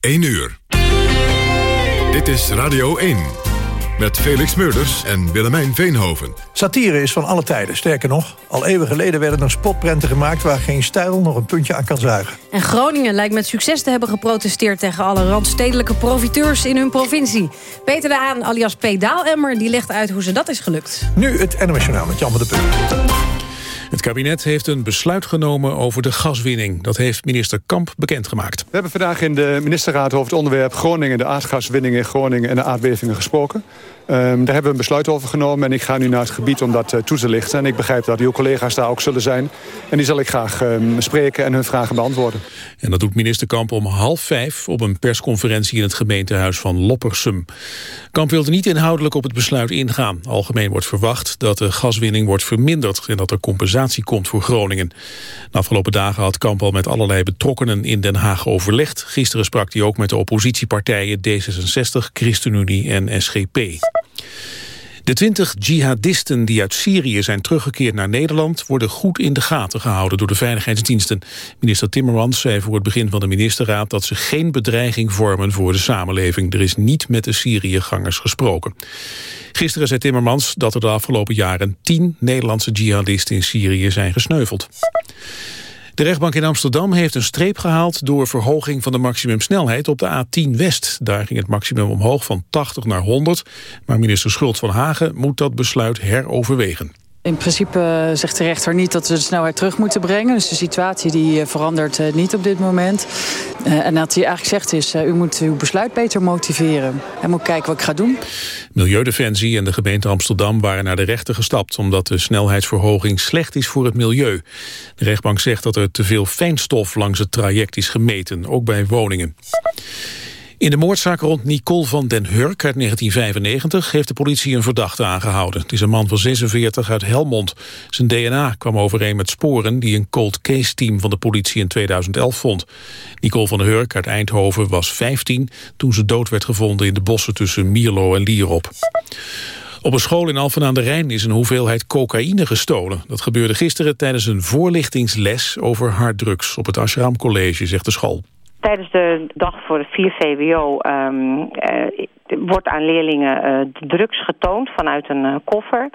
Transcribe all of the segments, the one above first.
1 uur. Dit is Radio 1. Met Felix Meurders en Willemijn Veenhoven. Satire is van alle tijden. Sterker nog, al eeuwen geleden werden er spotprenten gemaakt... waar geen stijl nog een puntje aan kan zuigen. En Groningen lijkt met succes te hebben geprotesteerd... tegen alle randstedelijke profiteurs in hun provincie. Peter de Haan, alias P. Daalemmer, die legt uit hoe ze dat is gelukt. Nu het NOS Journaal met Jan de Punt. Het kabinet heeft een besluit genomen over de gaswinning. Dat heeft minister Kamp bekendgemaakt. We hebben vandaag in de ministerraad over het onderwerp Groningen... de aardgaswinning in Groningen en de aardbevingen gesproken. Um, daar hebben we een besluit over genomen en ik ga nu naar het gebied om dat uh, toe te lichten. En ik begrijp dat uw collega's daar ook zullen zijn. En die zal ik graag um, spreken en hun vragen beantwoorden. En dat doet minister Kamp om half vijf op een persconferentie in het gemeentehuis van Loppersum. Kamp wilde niet inhoudelijk op het besluit ingaan. Algemeen wordt verwacht dat de gaswinning wordt verminderd en dat er compensatie komt voor Groningen. De afgelopen dagen had Kamp al met allerlei betrokkenen in Den Haag overlegd. Gisteren sprak hij ook met de oppositiepartijen D66, ChristenUnie en SGP. De twintig jihadisten die uit Syrië zijn teruggekeerd naar Nederland... worden goed in de gaten gehouden door de veiligheidsdiensten. Minister Timmermans zei voor het begin van de ministerraad... dat ze geen bedreiging vormen voor de samenleving. Er is niet met de Syriëgangers gesproken. Gisteren zei Timmermans dat er de afgelopen jaren... tien Nederlandse jihadisten in Syrië zijn gesneuveld. De rechtbank in Amsterdam heeft een streep gehaald door verhoging van de maximumsnelheid op de A10 West. Daar ging het maximum omhoog van 80 naar 100, maar minister Schult van Hagen moet dat besluit heroverwegen. In principe zegt de rechter niet dat we de snelheid terug moeten brengen. Dus de situatie die eh, verandert eh, niet op dit moment. Eh, en dat hij eigenlijk zegt is, u moet uw besluit beter motiveren. Hij moet kijken wat ik ga doen. Milieudefensie en de gemeente Amsterdam waren naar de rechter gestapt... omdat de snelheidsverhoging slecht is voor het milieu. De rechtbank zegt dat er te veel fijnstof langs het traject is gemeten, ook bij woningen. In de moordzaak rond Nicole van den Hurk uit 1995 heeft de politie een verdachte aangehouden. Het is een man van 46 uit Helmond. Zijn DNA kwam overeen met sporen die een cold case team van de politie in 2011 vond. Nicole van den Hurk uit Eindhoven was 15 toen ze dood werd gevonden in de bossen tussen Mierlo en Lierop. Op een school in Alphen aan de Rijn is een hoeveelheid cocaïne gestolen. Dat gebeurde gisteren tijdens een voorlichtingsles over harddrugs op het Ashram College, zegt de school. Tijdens de dag voor het 4 VWO wordt aan leerlingen uh, drugs getoond vanuit een uh, koffer.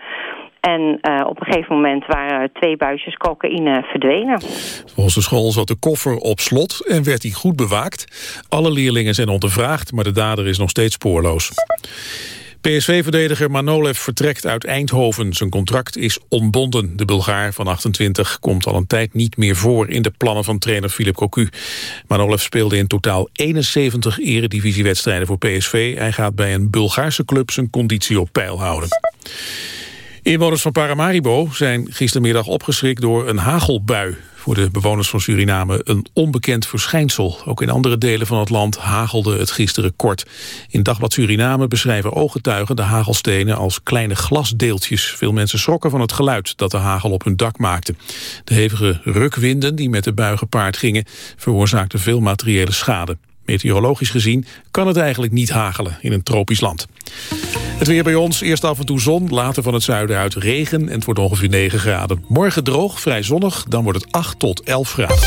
En uh, op een gegeven moment waren twee buisjes cocaïne verdwenen. Volgens de school zat de koffer op slot en werd die goed bewaakt. Alle leerlingen zijn ondervraagd, maar de dader is nog steeds spoorloos. PSV-verdediger Manolev vertrekt uit Eindhoven. Zijn contract is ontbonden. De Bulgaar van 28 komt al een tijd niet meer voor... in de plannen van trainer Philip Cocu. Manolev speelde in totaal 71 eredivisiewedstrijden voor PSV. Hij gaat bij een Bulgaarse club zijn conditie op peil houden. Inwoners van Paramaribo zijn gistermiddag opgeschrikt door een hagelbui. Voor de bewoners van Suriname een onbekend verschijnsel. Ook in andere delen van het land hagelde het gisteren kort. In Dagblad Suriname beschrijven ooggetuigen de hagelstenen als kleine glasdeeltjes. Veel mensen schrokken van het geluid dat de hagel op hun dak maakte. De hevige rukwinden die met de bui gepaard gingen veroorzaakten veel materiële schade. Meteorologisch gezien kan het eigenlijk niet hagelen in een tropisch land. Het weer bij ons, eerst af en toe zon, later van het zuiden uit regen... en het wordt ongeveer 9 graden. Morgen droog, vrij zonnig, dan wordt het 8 tot 11 graden.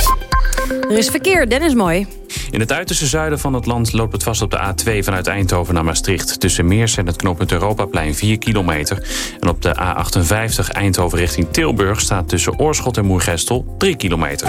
Er is verkeer, Dennis Mooi. In het uiterste zuiden van het land loopt het vast op de A2 vanuit Eindhoven naar Maastricht. Tussen Meers en het knooppunt Europaplein 4 kilometer. En op de A58 Eindhoven richting Tilburg staat tussen Oorschot en Moergestel 3 kilometer.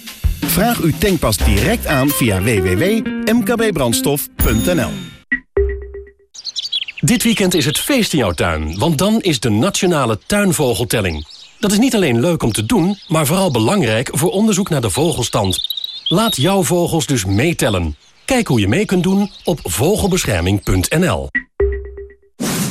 Vraag uw tankpas direct aan via www.mkbbrandstof.nl Dit weekend is het feest in jouw tuin, want dan is de Nationale Tuinvogeltelling. Dat is niet alleen leuk om te doen, maar vooral belangrijk voor onderzoek naar de vogelstand. Laat jouw vogels dus meetellen. Kijk hoe je mee kunt doen op vogelbescherming.nl.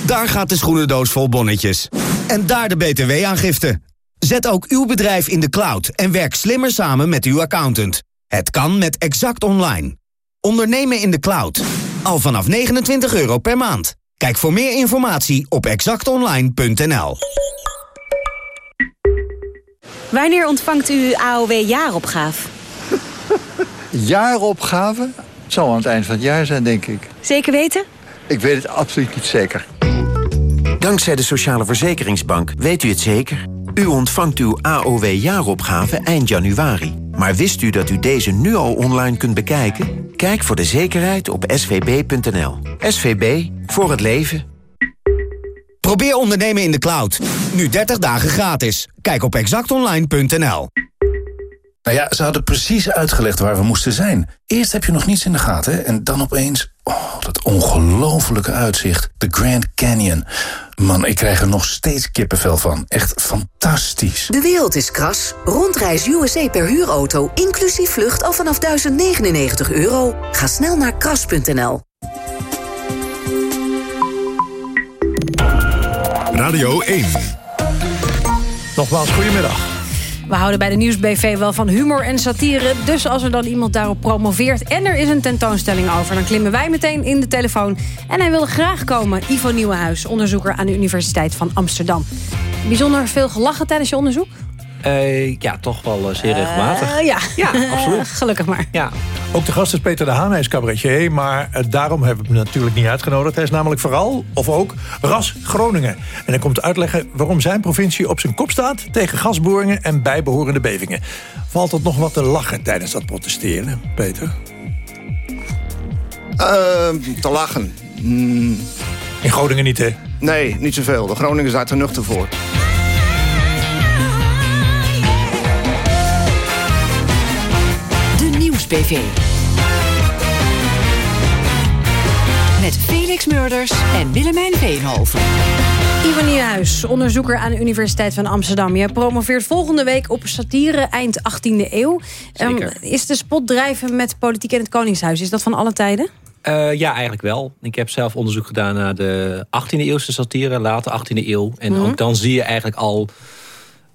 Daar gaat de schoenendoos vol bonnetjes. En daar de btw-aangifte. Zet ook uw bedrijf in de cloud en werk slimmer samen met uw accountant. Het kan met Exact Online. Ondernemen in de cloud. Al vanaf 29 euro per maand. Kijk voor meer informatie op exactonline.nl. Wanneer ontvangt u AOW-jaaropgave? Jaaropgave? Het zal aan het eind van het jaar zijn, denk ik. Zeker weten? Ik weet het absoluut niet zeker. Dankzij de Sociale Verzekeringsbank weet u het zeker. U ontvangt uw AOW-jaaropgave eind januari. Maar wist u dat u deze nu al online kunt bekijken? Kijk voor de zekerheid op svb.nl. SVB, voor het leven. Probeer ondernemen in de cloud. Nu 30 dagen gratis. Kijk op exactonline.nl. Nou ja, ze hadden precies uitgelegd waar we moesten zijn. Eerst heb je nog niets in de gaten hè? en dan opeens... Oh, dat ongelofelijke uitzicht. De Grand Canyon. Man, ik krijg er nog steeds kippenvel van. Echt fantastisch. De wereld is kras. Rondreis USA per huurauto, inclusief vlucht al vanaf 1099 euro. Ga snel naar kras.nl. Radio 1. Nogmaals, goedemiddag. We houden bij de Nieuwsbv wel van humor en satire. Dus als er dan iemand daarop promoveert en er is een tentoonstelling over... dan klimmen wij meteen in de telefoon. En hij wil graag komen, Ivo Nieuwenhuis, onderzoeker aan de Universiteit van Amsterdam. Bijzonder veel gelachen tijdens je onderzoek? Uh, ja, toch wel uh, zeer regelmatig. Uh, ja. ja, absoluut. Gelukkig maar. Ja. Ook de gast is Peter de Haan, hij is cabaretier. Maar daarom hebben we hem natuurlijk niet uitgenodigd. Hij is namelijk vooral, of ook, ras Groningen. En hij komt uitleggen waarom zijn provincie op zijn kop staat... tegen gasboringen en bijbehorende bevingen. Valt het nog wat te lachen tijdens dat protesteren, Peter? te lachen? Mm. In Groningen niet, hè? Nee, niet zoveel. De Groningen zijn er nuchter voor. Met Felix Murders en Willemijn Veenhoven. Ivan Nieuwenhuis, onderzoeker aan de Universiteit van Amsterdam. Je promoveert volgende week op satire eind 18e eeuw. Um, is de spot drijven met politiek in het Koningshuis, is dat van alle tijden? Uh, ja, eigenlijk wel. Ik heb zelf onderzoek gedaan naar de 18e eeuwse satire, late 18e eeuw. En mm -hmm. ook dan zie je eigenlijk al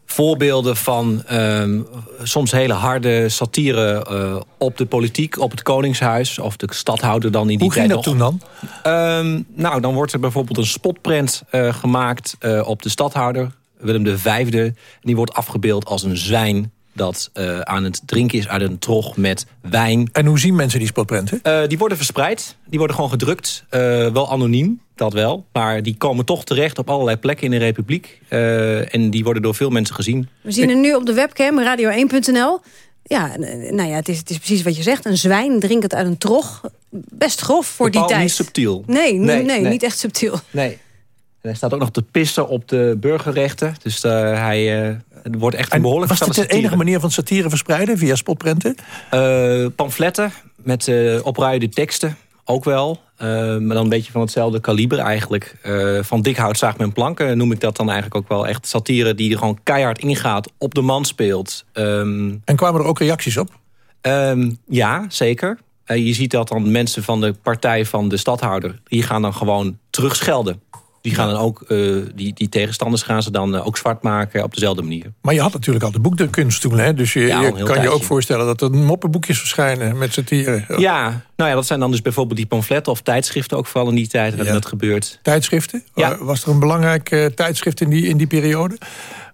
voorbeelden van um, soms hele harde satire uh, op de politiek, op het Koningshuis of de stadhouder dan in die Hoe ging tijd dat nog. toen dan? Um, nou, dan wordt er bijvoorbeeld een spotprint uh, gemaakt uh, op de stadhouder, Willem V. Die wordt afgebeeld als een zwijn dat uh, aan het drinken is uit een trog met wijn. En hoe zien mensen die spotprenten? Uh, die worden verspreid. Die worden gewoon gedrukt. Uh, wel anoniem, dat wel. Maar die komen toch terecht op allerlei plekken in de Republiek. en die worden door veel mensen gezien. We zien er nu op de webcam, radio1.nl. Ja, nou ja, het is, het is precies wat je zegt. Een zwijn drinkend uit een trog. Best grof voor die tijd. niet subtiel. Nee, nee, nee, nee, niet echt subtiel. Nee. En hij staat ook nog te pissen op de burgerrechten. Dus hij... Uh, er wordt echt een behoorlijk Was dit de enige manier van satire verspreiden via spotprenten? Uh, pamfletten met uh, opruide teksten, ook wel. Uh, maar dan een beetje van hetzelfde kaliber eigenlijk. van dik hout zaagt men planken noem ik dat dan eigenlijk ook wel. Echt satire die er gewoon keihard ingaat, op de man speelt. Um, en kwamen er ook reacties op? Um, ja, zeker. je ziet dat dan mensen van de partij van de stadhouder... die gaan dan gewoon terugschelden. Die, gaan dan ook, uh, die, die tegenstanders gaan ze dan uh, ook zwart maken op dezelfde manier. Maar je had natuurlijk al de boekdkunst toen, hè? Dus je, ja, je kan je ook voorstellen dat er moppenboekjes verschijnen met satire. Ja, nou ja, dat zijn dan dus bijvoorbeeld die pamfletten of tijdschriften ook vooral in die tijd dat ja. dat gebeurt. Tijdschriften? Ja. Was er een belangrijk uh, tijdschrift in die, in die periode?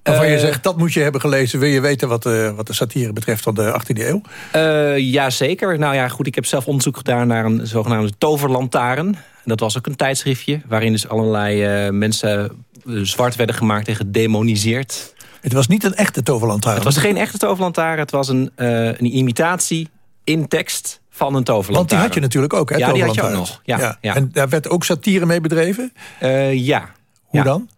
Waarvan je zegt, dat moet je hebben gelezen... wil je weten wat, uh, wat de satire betreft van de 18e eeuw? Uh, ja, zeker. Nou ja, goed, ik heb zelf onderzoek gedaan naar een zogenaamde Dat was ook een tijdschriftje waarin dus allerlei uh, mensen zwart werden gemaakt en gedemoniseerd. Het was niet een echte toverlantaarn? Het was geen echte toverlantaarn. Het was een, een imitatie in tekst van een toverlantaarn. Want die had je natuurlijk ook, hè? Ja, die had je ook nog. Ja, ja. ja. En daar werd ook satire mee bedreven? ja. Hoe ja. dan?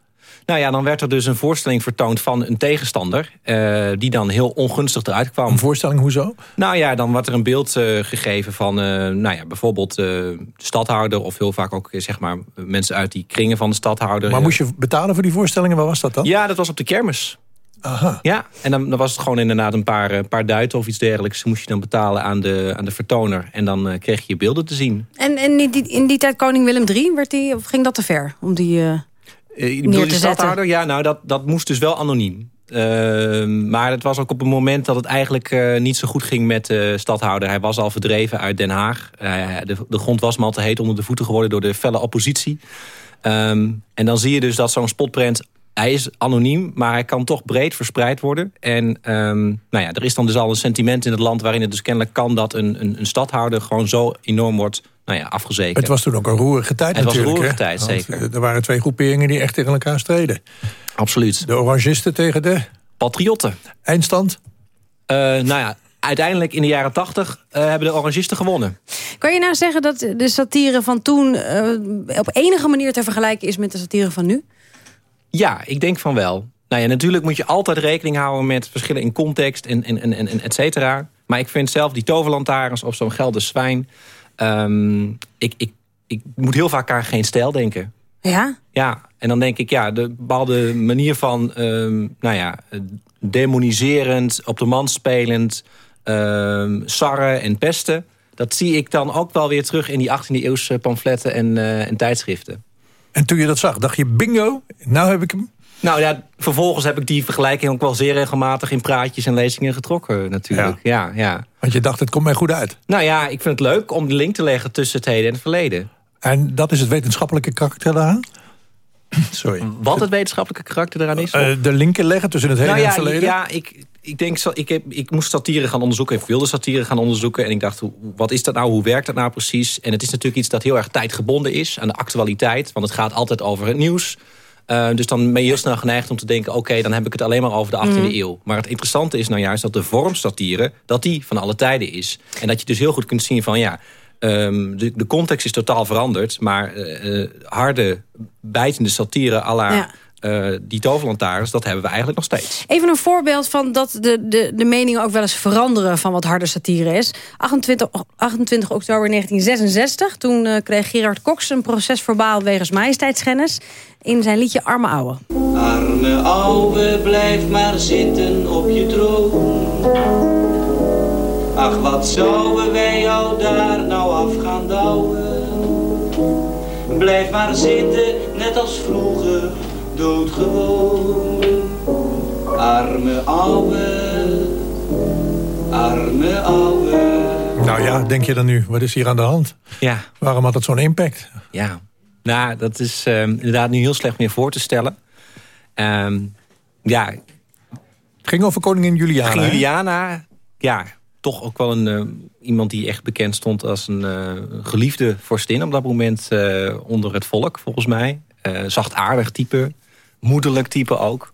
Nou ja, dan werd er dus een voorstelling vertoond van een tegenstander... Uh, die dan heel ongunstig eruit kwam. Een voorstelling, hoezo? Nou ja, dan wordt er een beeld uh, gegeven van... Uh, nou ja, bijvoorbeeld de stadhouder... of heel vaak ook zeg maar, mensen uit die kringen van de stadhouder. Maar moest je betalen voor die voorstellingen? Waar was dat dan? Ja, dat was op de kermis. Aha. Ja, en dan, dan was het gewoon inderdaad een paar, een paar duiten of iets dergelijks. Moest je dan betalen aan de, aan de vertoner. En dan kreeg je beelden te zien. En, en in, die, in die tijd koning Willem III, werd die, of ging dat te ver? Om die... Uh, die, die stadhouder? Ja, nou, dat, dat moest dus wel anoniem. Ehm, maar het was ook op een moment dat het eigenlijk eh, niet zo goed ging met de stadhouder. Hij was al verdreven uit Den Haag. De, de, grond was hem al te heet onder de voeten geworden door de felle oppositie. Ehm, en dan zie je dus dat zo'n spotprint... Hij is anoniem, maar hij kan toch breed verspreid worden. En um, nou ja, er is dan dus al een sentiment in het land... waarin het dus kennelijk kan dat een, een, een stadhouder... gewoon zo enorm wordt nou ja, afgezekerd. Het was toen ook een roerige tijd het natuurlijk. Het was een roerige hè? tijd, zeker. Er waren twee groeperingen die echt tegen elkaar streden. Absoluut. De orangisten tegen de... Patriotten. Eindstand? Uh, nou ja, uiteindelijk in de jaren tachtig uh, hebben de orangisten gewonnen. Kan je nou zeggen dat de satire van toen... Uh, op enige manier te vergelijken is met de satire van nu? Ja, ik denk van wel. Nou ja, natuurlijk moet je altijd rekening houden met verschillen in context en, en, en, en et cetera. Maar ik vind zelf die toverlantaarns of zo'n Gelders zwijn... Um, ik, ik, ik moet heel vaak aan geen stijl denken. Ja? Ja, en dan denk ik, ja, de bepaalde manier van, um, nou ja, demoniserend, op de man spelend, um, sarren en pesten. Dat zie ik dan ook wel weer terug in die 18e eeuwse pamfletten en, uh, en tijdschriften. En toen je dat zag, dacht je bingo, nou heb ik hem? Nou ja, vervolgens heb ik die vergelijking ook wel zeer regelmatig in praatjes en lezingen getrokken natuurlijk. Ja. ja, ja. Want je dacht, het komt mij goed uit. Nou ja, ik vind het leuk om de link te leggen tussen het heden en het verleden. En dat is het wetenschappelijke karakter daaraan? Sorry. Wat het wetenschappelijke karakter eraan is? Uh, de linken leggen tussen het heden nou ja, en het verleden? Ja, ik, ik denk, ik, heb, ik moest satire gaan onderzoeken. Ik wilde satire gaan onderzoeken. En ik dacht, wat is dat nou? Hoe werkt dat nou precies? En het is natuurlijk iets dat heel erg tijdgebonden is. Aan de actualiteit. Want het gaat altijd over het nieuws. Uh, dus dan ben je heel snel geneigd om te denken... oké, okay, dan heb ik het alleen maar over de 18e mm. eeuw. Maar het interessante is nou juist dat de vorm satire... dat die van alle tijden is. En dat je dus heel goed kunt zien van... ja, um, de, de context is totaal veranderd... maar uh, harde, bijtende satire à la... Ja. Uh, die toverlantaarns, dat hebben we eigenlijk nog steeds. Even een voorbeeld van dat de, de, de meningen ook wel eens veranderen... van wat harde satire is. 28, 28 oktober 1966, toen uh, kreeg Gerard Cox een proces verbaal... wegens majesteitsschennis in zijn liedje Arme Ouwe. Arme ouwe, blijf maar zitten op je troon. Ach, wat zouden wij jou daar nou af gaan douwen? Blijf maar zitten, net als vroeger doodgewoon. Arme ouwe, arme ouwe. Nou ja, denk je dan nu, wat is hier aan de hand? Ja. Waarom had het zo'n impact? Ja, nou, dat is um, inderdaad nu heel slecht meer voor te stellen. Um, ja. Het ging over koningin Juliana. Ging Juliana, ja, toch ook wel een, uh, iemand die echt bekend stond als een uh, geliefde vorstin op dat moment uh, onder het volk, volgens mij. zachtaardig type, moederlijk type ook.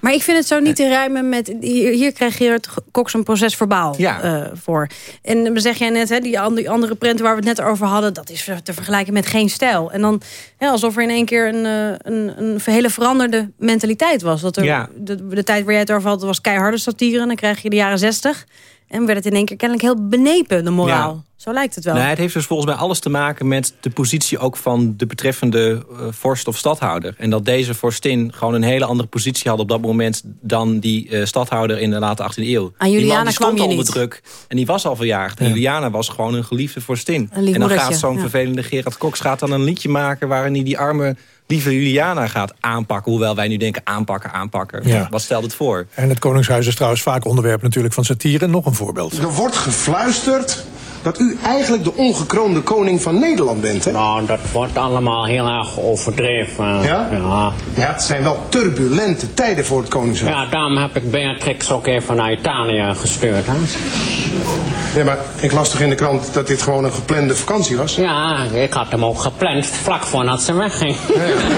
Maar ik vind het zo niet te rijmen met... Hier, hier krijg je het Cox een proces verbaal ja. uh, voor. En dan zeg jij net, hè, die andere, andere prenten waar we het net over hadden... dat is te vergelijken met geen stijl. En dan hè, alsof er in één keer een, een, een hele veranderde mentaliteit was. Dat er, ja. de, de tijd waar jij het over had was keiharde satire. En dan krijg je de jaren zestig. En werd het in één keer kennelijk heel benepen, de moraal. Ja. Zo lijkt het wel. Nee, het heeft dus volgens mij alles te maken met de positie ook van de betreffende uh, vorst of stadhouder. En dat deze vorstin gewoon een hele andere positie had op dat moment dan die uh, stadhouder in de late 18e eeuw. Aan Juliana die man die kwam stond onder niet. druk en die was al verjaagd. En. Juliana was gewoon een geliefde vorstin. Een En dan gaat zo'n ja. vervelende Gerard Cox gaat dan een liedje maken waarin hij die arme lieve Juliana gaat aanpakken. Hoewel wij nu denken aanpakken, aanpakken. Ja. Wat stelt het voor? En het Koningshuis is trouwens vaak onderwerp natuurlijk van satire. Nog een voorbeeld. Er wordt gefluisterd dat u eigenlijk de ongekroonde koning van Nederland bent, hè? Nou, dat wordt allemaal heel erg overdreven. Ja? Ja. Ja, het zijn wel turbulente tijden voor het koningshuis. Ja, daarom heb ik Beatrix ook even naar Italië gestuurd. Hè? Nee, maar ik las toch in de krant dat dit gewoon een geplande vakantie was? Ja, ik had hem ook gepland vlak voordat ze wegging.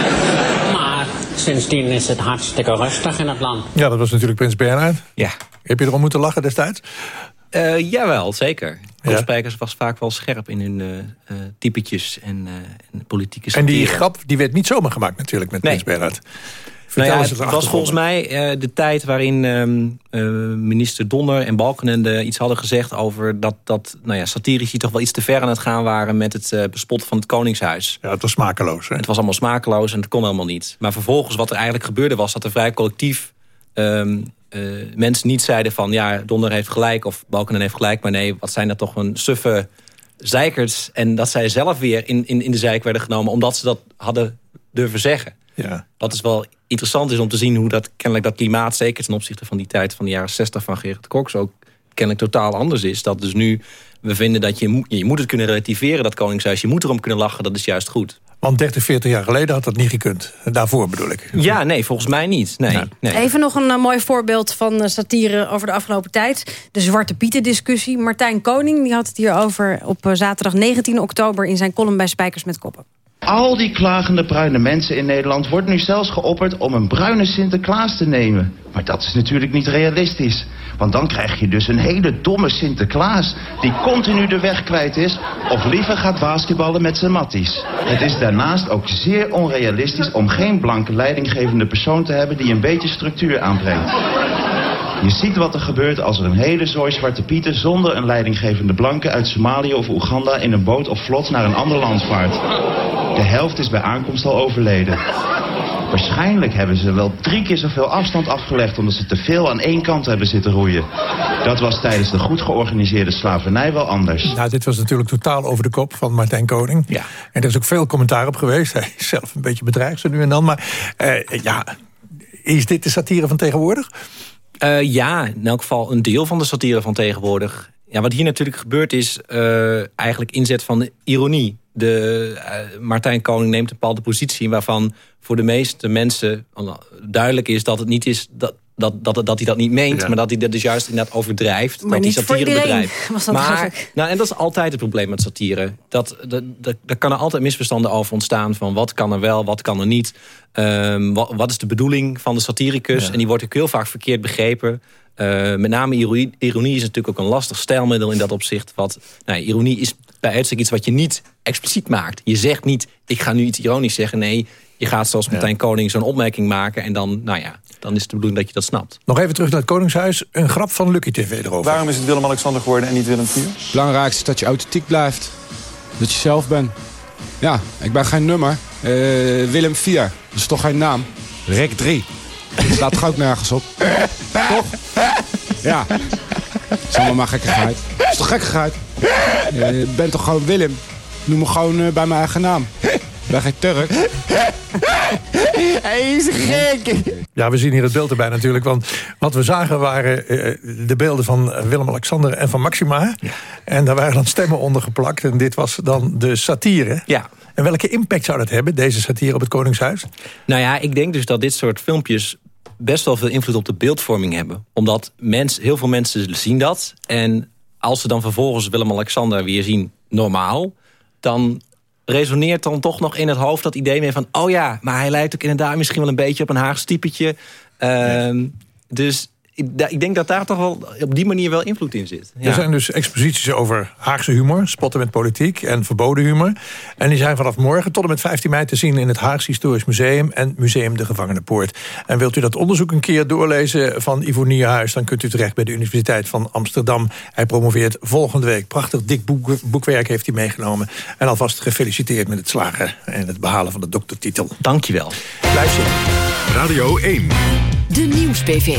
maar sindsdien is het hartstikke rustig in het land. Ja, dat was natuurlijk Prins Bernhard. Ja. Heb je erom moeten lachen destijds? Uh, jawel, zeker. Koolspijkers was vaak wel scherp in hun uh, typetjes en, en politieke En die satire. grap die werd niet zomaar gemaakt natuurlijk met Nee. Prins Bernhard. Nou ja, het de was volgens mij uh, de tijd waarin uh, minister Donner en Balkenende iets hadden gezegd over dat, dat nou ja, satirici toch wel iets te ver aan het gaan waren met het uh, bespotten van het Koningshuis. Ja, het was smakeloos. Hè? Het was allemaal smakeloos en het kon helemaal niet. Maar vervolgens wat er eigenlijk gebeurde was dat er vrij collectief um, mensen niet zeiden van ja, Donner heeft gelijk of Balkenende heeft gelijk. Maar nee, wat zijn dat toch een suffe zeikers. En dat zij zelf weer in, in, in de zijk werden genomen omdat ze dat hadden durven zeggen. Ja. Wat is wel interessant is om te zien hoe dat kennelijk dat klimaat... zeker ten opzichte van die tijd van de jaren 60 van Gerrit Cox... ook kennelijk totaal anders is. Dat dus nu we vinden dat je, je moet het kunnen relativeren, dat Koningshuis. Je moet erom kunnen lachen, dat is juist goed. Want 30, 40 jaar geleden had dat niet gekund. Daarvoor bedoel ik. Ja, nee, volgens mij niet. Nee, nee. Even nog een eh, mooi voorbeeld van eh, satire over de afgelopen tijd. De Zwarte Pieten discussie. Martijn Koning die had het hierover op eh, zaterdag 19 oktober... in zijn column bij Spijkers met Koppen. Al die klagende bruine mensen in Nederland wordt nu zelfs geopperd om een bruine Sinterklaas te nemen. Maar dat is natuurlijk niet realistisch. Want dan krijg je dus een hele domme Sinterklaas die continu de weg kwijt is of liever gaat basketballen met zijn matties. Het is daarnaast ook zeer onrealistisch om geen blanke leidinggevende persoon te hebben die een beetje structuur aanbrengt. Je ziet wat er gebeurt als er een hele zooi zwarte pieten zonder een leidinggevende blanke uit Somalië of Oeganda in een boot of vlot naar een ander land vaart. De helft is bij aankomst al overleden. Waarschijnlijk hebben ze wel drie keer zoveel afstand afgelegd omdat ze te veel aan één kant hebben zitten roeien. Dat was tijdens de goed georganiseerde slavernij wel anders. Nou, dit was natuurlijk totaal over de kop van Martijn Koning. Ja. En er is ook veel commentaar op geweest. Hij is zelf een beetje bedreigd zo nu en dan. Maar eh, ja, is dit de satire van tegenwoordig? Eh, ja, in elk geval een deel van de satire van tegenwoordig. Ja, wat hier natuurlijk gebeurt is eh, eigenlijk inzet van ironie. De, eh, Martijn Koning neemt een bepaalde positie... waarvan voor de meeste mensen duidelijk is dat het niet is... dat, dat, dat, dat hij dat niet meent, Ja. maar dat hij dat dus juist inderdaad overdrijft. Maar dat hij niet voor satire bedrijft. was dat maar, nou, en dat is altijd het probleem met satire. Dat, dat, dat, daar kan er altijd misverstanden over ontstaan... van wat kan er wel, wat kan er niet. Ehm, wat, wat is de bedoeling van de satiricus? En die wordt ook heel vaak verkeerd begrepen. Eh, met name ironie, ironie is natuurlijk ook een lastig stijlmiddel in dat opzicht. Wat, nou, ironie is bij uitstek iets wat je niet expliciet maakt. Je zegt niet, ik ga nu iets ironisch zeggen. Nee, je gaat zoals Martijn Koning zo'n opmerking maken... en dan, nou ja, dan is het de bedoeling dat je dat snapt. Nog even terug naar het Koningshuis. Een grap van Lucky TV erover. Waarom is het Willem-Alexander geworden en niet Willem IV? Het belangrijkste is dat je authentiek blijft. Dat je zelf bent. Ja, ik ben geen nummer. Eh, Willem IV, dat is toch geen naam? Rek 3. Dat toch ook nergens op? toch? Ja. Dat is allemaal maar gekkigheid. Dat is toch gekkigheid? Eh, Ik ben toch gewoon Willem? Noem me gewoon eh, bij mijn eigen naam. Geen Turk. Hij is gek. Ja, we zien hier het beeld erbij natuurlijk. Want wat we zagen waren eh, de beelden van Willem-Alexander en van Maxima. En daar waren dan stemmen onder geplakt. En dit was dan de satire. Ja. En welke impact zou dat hebben, deze satire op het Koningshuis? Nou ja, ik denk dus dat dit soort filmpjes best wel veel invloed op de beeldvorming hebben. Omdat mens, heel veel mensen zien dat. En als ze dan vervolgens Willem-Alexander weer zien normaal... dan resoneert dan toch nog in het hoofd dat idee mee van... oh ja, maar hij lijkt ook inderdaad misschien wel een beetje op een Haags typetje. Ehm, Dus ik, denk dat daar toch wel op die manier wel invloed in zit. Ja. Er zijn dus exposities over Haagse humor, spotten met politiek en verboden humor. En die zijn vanaf morgen tot en met 15 mei te zien in het Haags Historisch Museum en Museum de Gevangenenpoort. En wilt u dat onderzoek een keer doorlezen van Ivo Nierhuis, dan kunt u terecht bij de Universiteit van Amsterdam. Hij promoveert volgende week. Prachtig dik boek, boekwerk heeft hij meegenomen. En alvast gefeliciteerd met het slagen en het behalen van de doktertitel. Dankjewel. Blijf zitten. Radio 1. De Nieuws-PV.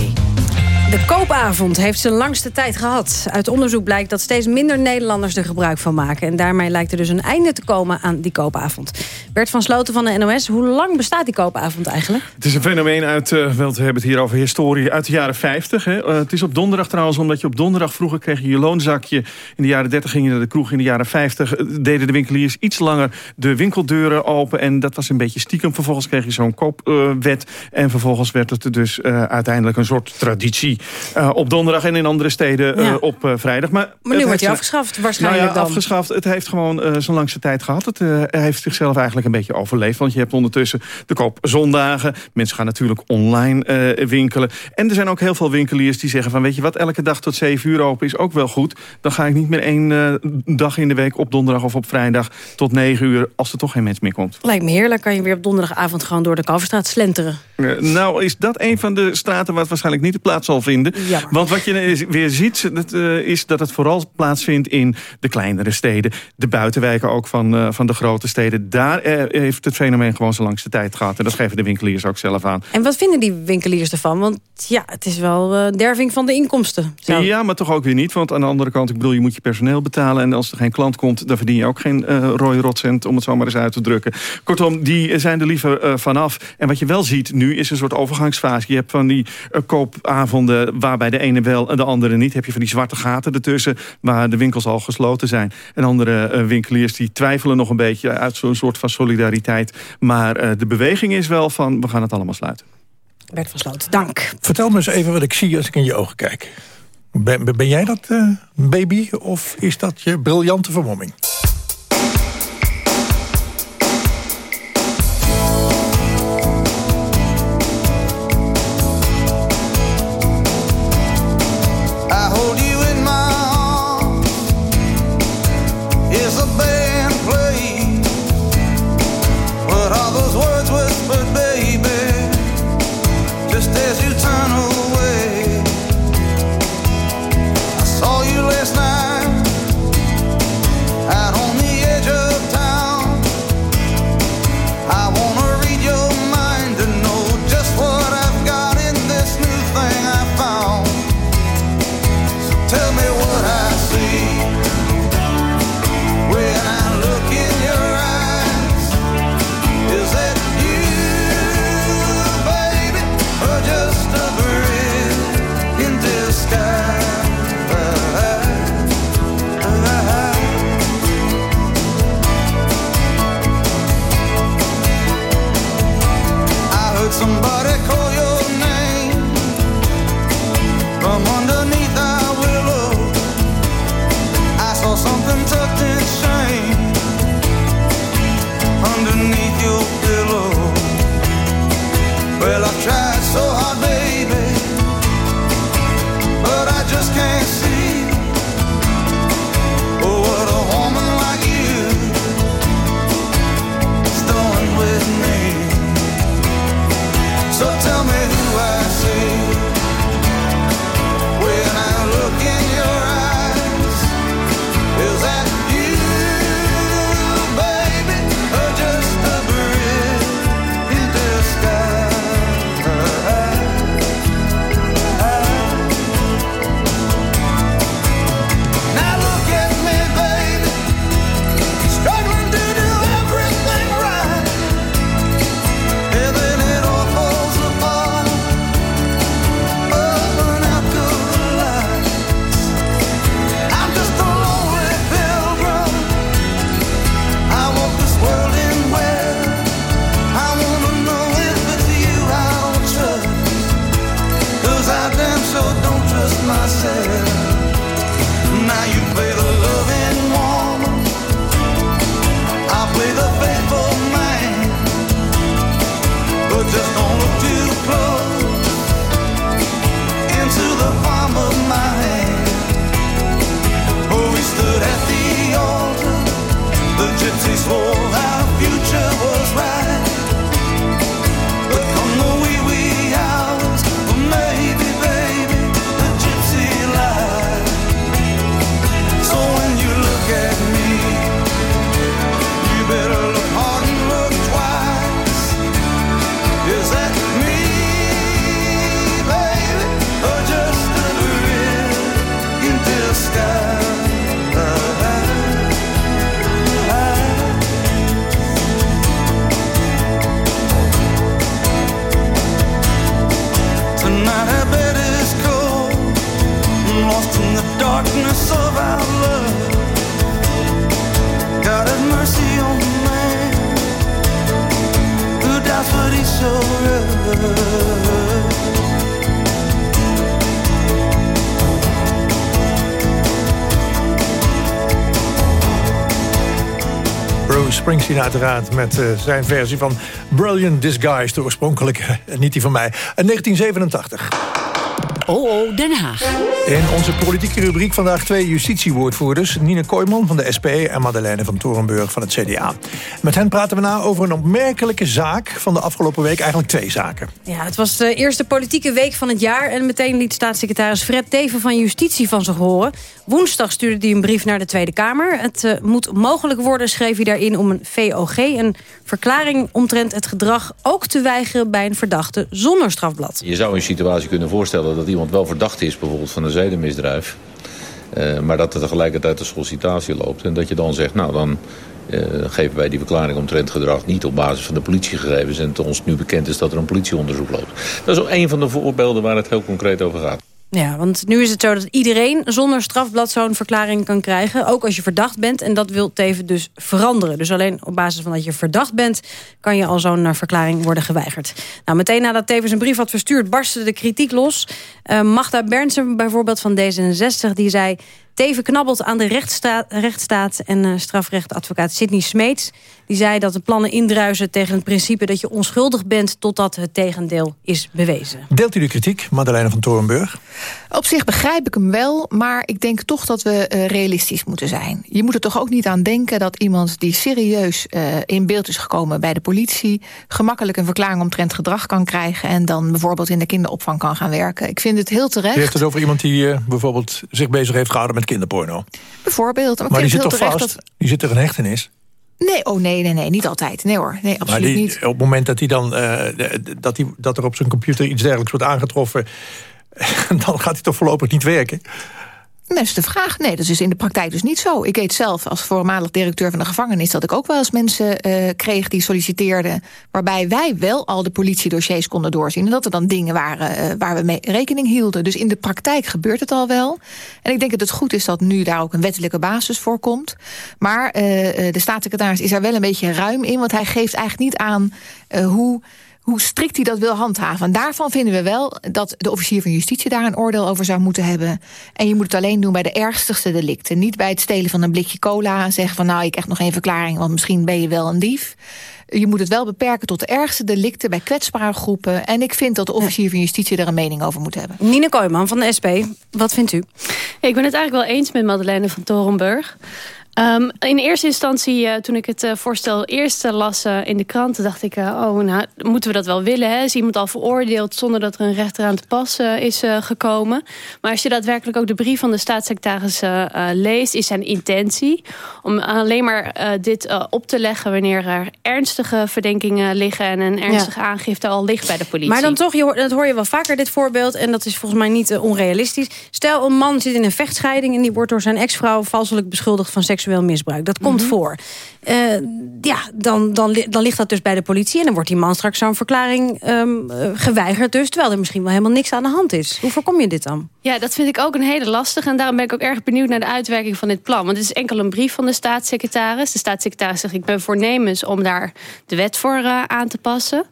De koopavond heeft zijn langste tijd gehad. Uit onderzoek blijkt dat steeds minder Nederlanders er gebruik van maken. En daarmee lijkt er dus een einde te komen aan die koopavond. Bert van Sloten van de NOS, hoe lang bestaat die koopavond eigenlijk? Het is een fenomeen uit, eh, wel, we hebben het hier over historie, uit de jaren 50. Hè. Eh, het is op donderdag trouwens, omdat je op donderdag vroeger kreeg je je loonzakje. In de jaren 30 ging je naar de kroeg, in de jaren 50 eh, deden de winkeliers iets langer de winkeldeuren open. En dat was een beetje stiekem. Vervolgens kreeg je zo'n koopwet. en vervolgens werd het dus uiteindelijk een soort traditie. Eh, op donderdag en in andere steden eh, Ja. op eh, vrijdag. Maar, nu wordt hij afgeschaft waarschijnlijk nou ja, dan. afgeschaft. Het heeft gewoon zo'n langste tijd gehad. Het heeft zichzelf eigenlijk een beetje overleefd. Want je hebt ondertussen de koop zondagen. Mensen gaan natuurlijk online winkelen. En er zijn ook heel veel winkeliers die zeggen van... weet je wat, elke dag tot 7 uur open is ook wel goed. Dan ga ik niet meer één dag in de week op donderdag of op vrijdag... tot 9 uur als er toch geen mens meer komt. Lijkt me heerlijk, kan je weer op donderdagavond gewoon door de Kalverstraat slenteren. Nou, is dat een van de straten waar het waarschijnlijk niet de plaats zal vinden? Plaatsvinden. Jammer. Want wat je weer ziet, dat, eh, is dat het vooral plaatsvindt in de kleinere steden. De buitenwijken ook van, eh, van de grote steden. Daar eh, heeft het fenomeen gewoon zijn langste tijd gehad. En dat geven de winkeliers ook zelf aan. En wat vinden die winkeliers ervan? Want ja, het is wel derving van de inkomsten. Zo. Ja, maar toch ook weer niet. Want aan de andere kant, ik bedoel, je moet je personeel betalen. En als er geen klant komt, dan verdien je ook geen eh rode rotcent... om het zo maar eens uit te drukken. Kortom, die zijn er liever vanaf. En wat je wel ziet nu, is een soort overgangsfase. Je hebt van die koopavonden waarbij de ene wel en de andere niet. Heb je van die zwarte gaten ertussen, waar de winkels al gesloten zijn. En andere eh, winkeliers die twijfelen nog een beetje... uit zo'n soort van solidariteit. Maar eh, de beweging is wel van, we gaan het allemaal sluiten. Bert van Sloot, dank. Vertel me eens even wat ik zie als ik in je ogen kijk. Ben, ben jij dat, eh, baby, of is dat je briljante vermomming? Uiteraard met eh, zijn versie van Brilliant Disguise. De oorspronkelijke, eh, niet die van mij. En 1987. OO Den Haag. In onze politieke rubriek vandaag twee justitiewoordvoerders... Nine Kooijman van de SP en Madeleine van Torenburg van het CDA. Met hen praten we na over een opmerkelijke zaak van de afgelopen week. Eigenlijk twee zaken. Ja, het was de eerste politieke week van het jaar... en meteen liet staatssecretaris Fred Teven van Justitie van zich horen. Woensdag stuurde hij een brief naar de Tweede Kamer. Het uh, moet mogelijk worden, schreef hij daarin, om een VOG... een verklaring omtrent het gedrag ook te weigeren... bij een verdachte zonder strafblad. Je zou een situatie kunnen voorstellen dat iemand wel verdacht is... bijvoorbeeld van een zedenmisdrijf... Uh, maar dat er tegelijkertijd een sollicitatie loopt. En dat je dan zegt, nou dan uh, geven wij die verklaring omtrent gedrag niet op basis van de politiegegevens. En het ons nu bekend is dat er een politieonderzoek loopt. Dat is ook een van de voorbeelden waar het heel concreet over gaat. Ja, want nu is het zo dat iedereen zonder strafblad zo'n verklaring kan krijgen. Ook als je verdacht bent. En dat wil Teven dus veranderen. Dus alleen op basis van dat je verdacht bent... kan je al zo'n verklaring worden geweigerd. Nou, meteen nadat Teven zijn brief had verstuurd... barstte de kritiek los. Uh, Magda Bernsen bijvoorbeeld van D66, die zei... Teven knabbelt aan de rechtsstaat, rechtsstaat en uh, strafrechtadvocaat Sidney Smeets. Die zei dat de plannen indruisen tegen het principe dat je onschuldig bent... totdat het tegendeel is bewezen. Deelt u de kritiek, Madeleine van Torenburg? Op zich begrijp ik hem wel, maar ik denk toch dat we uh, realistisch moeten zijn. Je moet er toch ook niet aan denken dat iemand die serieus uh, in beeld is gekomen bij de politie... gemakkelijk een verklaring omtrent gedrag kan krijgen... en dan bijvoorbeeld in de kinderopvang kan gaan werken. Ik vind het heel terecht. U heeft het over iemand die bijvoorbeeld zich bezig heeft gehouden met kinderporno. Bijvoorbeeld. Maar, maar die zit toch vast? Dat... Die zit er een hechtenis? Nee, oh nee, nee, nee, niet altijd. Nee hoor, nee, absoluut die, niet. Op het moment dat, hij dan, uh, dat, hij, dat er op zijn computer iets dergelijks wordt aangetroffen... dan gaat hij toch voorlopig niet werken? Dat is de vraag. Nee, dat is in de praktijk dus niet zo. Ik weet zelf als voormalig directeur van de gevangenis... dat ik ook wel eens mensen uh, kreeg die solliciteerden... waarbij wij wel al de politiedossiers konden doorzien... en dat er dan dingen waren uh, waar we mee rekening hielden. Dus in de praktijk gebeurt het al wel. En ik denk dat het goed is dat nu daar ook een wettelijke basis voor komt. Maar uh, de staatssecretaris is er wel een beetje ruim in... want hij geeft eigenlijk niet aan hoe hoe strikt hij dat wil handhaven. En daarvan vinden we wel dat de officier van justitie daar een oordeel over zou moeten hebben. En je moet het alleen doen bij de ernstigste delicten. Niet bij het stelen van een blikje cola en zeggen van nou ik krijg nog geen verklaring, want misschien ben je wel een dief. Je moet het wel beperken tot de ergste delicten bij kwetsbare groepen. En ik vind dat de officier van justitie daar een mening over moet hebben. Nina Kooijman van de SP, wat vindt u? Ik ben het eigenlijk wel eens met Madeleine van Torenburg. Um, in eerste instantie, uh, toen ik het uh, voorstel eerst uh, las in de kranten... dacht ik, oh, nou, moeten we dat wel willen? Hè? Is iemand al veroordeeld zonder dat er een rechter aan te pas is gekomen? Maar als je daadwerkelijk ook de brief van de staatssecretaris leest... is zijn intentie om alleen maar dit op te leggen... wanneer er ernstige verdenkingen liggen... en een ernstige ja. aangifte al ligt bij de politie. Maar dan toch, je hoort, dat hoor je wel vaker, dit voorbeeld... en dat is volgens mij niet onrealistisch. Stel, een man zit in een vechtscheiding... en die wordt door zijn ex-vrouw valselijk beschuldigd van seks seksueel misbruik. Dat komt mm -hmm. voor. Uh, ja, dan, dan, dan ligt dat dus bij de politie... en dan wordt die man straks zo'n verklaring um, uh, geweigerd dus... terwijl er misschien wel helemaal niks aan de hand is. Hoe voorkom je dit dan? Ja, dat vind ik ook een hele lastige... en daarom ben ik ook erg benieuwd naar de uitwerking van dit plan. Want het is enkel een brief van de staatssecretaris. De staatssecretaris zegt, ik ben voornemens om daar de wet voor uh, aan te passen.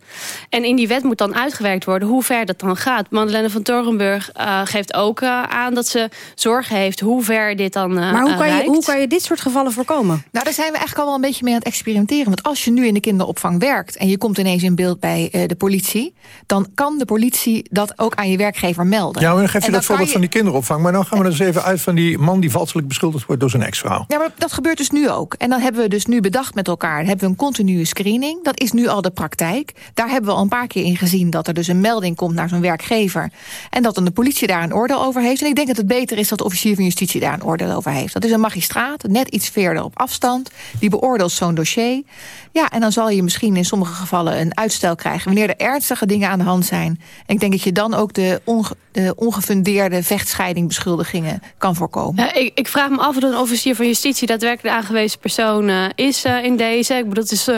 En in die wet moet dan uitgewerkt worden hoe ver dat dan gaat. Madeleine van Torenburg geeft ook aan dat ze zorgen heeft... hoe ver dit dan Maar hoe kan, je, hoe kan je dit soort gevallen voorkomen? Nou, daar zijn we eigenlijk al wel een beetje mee aan het experimenteren. Want als je nu in de kinderopvang werkt... en je komt ineens in beeld bij uh, de politie... dan kan de politie dat ook aan je werkgever melden. Ja, maar dan geef je en dat voorbeeld je... van die kinderopvang. Maar dan gaan we er eens even uit van die man... die valselijk beschuldigd wordt door zijn ex-vrouw. Ja, maar dat gebeurt dus nu ook. En dan hebben we dus nu bedacht met elkaar... hebben we een continue screening. Dat is nu al de praktijk. Daar hebben we al een paar keer in gezien... dat er dus een melding komt naar zo'n werkgever... en dat dan de politie daar een oordeel over heeft. En ik denk dat het beter is dat de officier van justitie daar een oordeel over heeft. Dat is een magistraat, net iets verder op afstand. Die beoordeelt zo'n dossier. Ja, en dan zal je misschien in sommige gevallen een uitstel krijgen... wanneer er ernstige dingen aan de hand zijn. En ik denk dat je dan ook de, onge de ongefundeerde vechtscheidingbeschuldigingen kan voorkomen. Ja, ik, ik, vraag me af of een officier van justitie... daadwerkelijk de aangewezen persoon uh, is uh, in deze. Ik bedoel, het is, uh,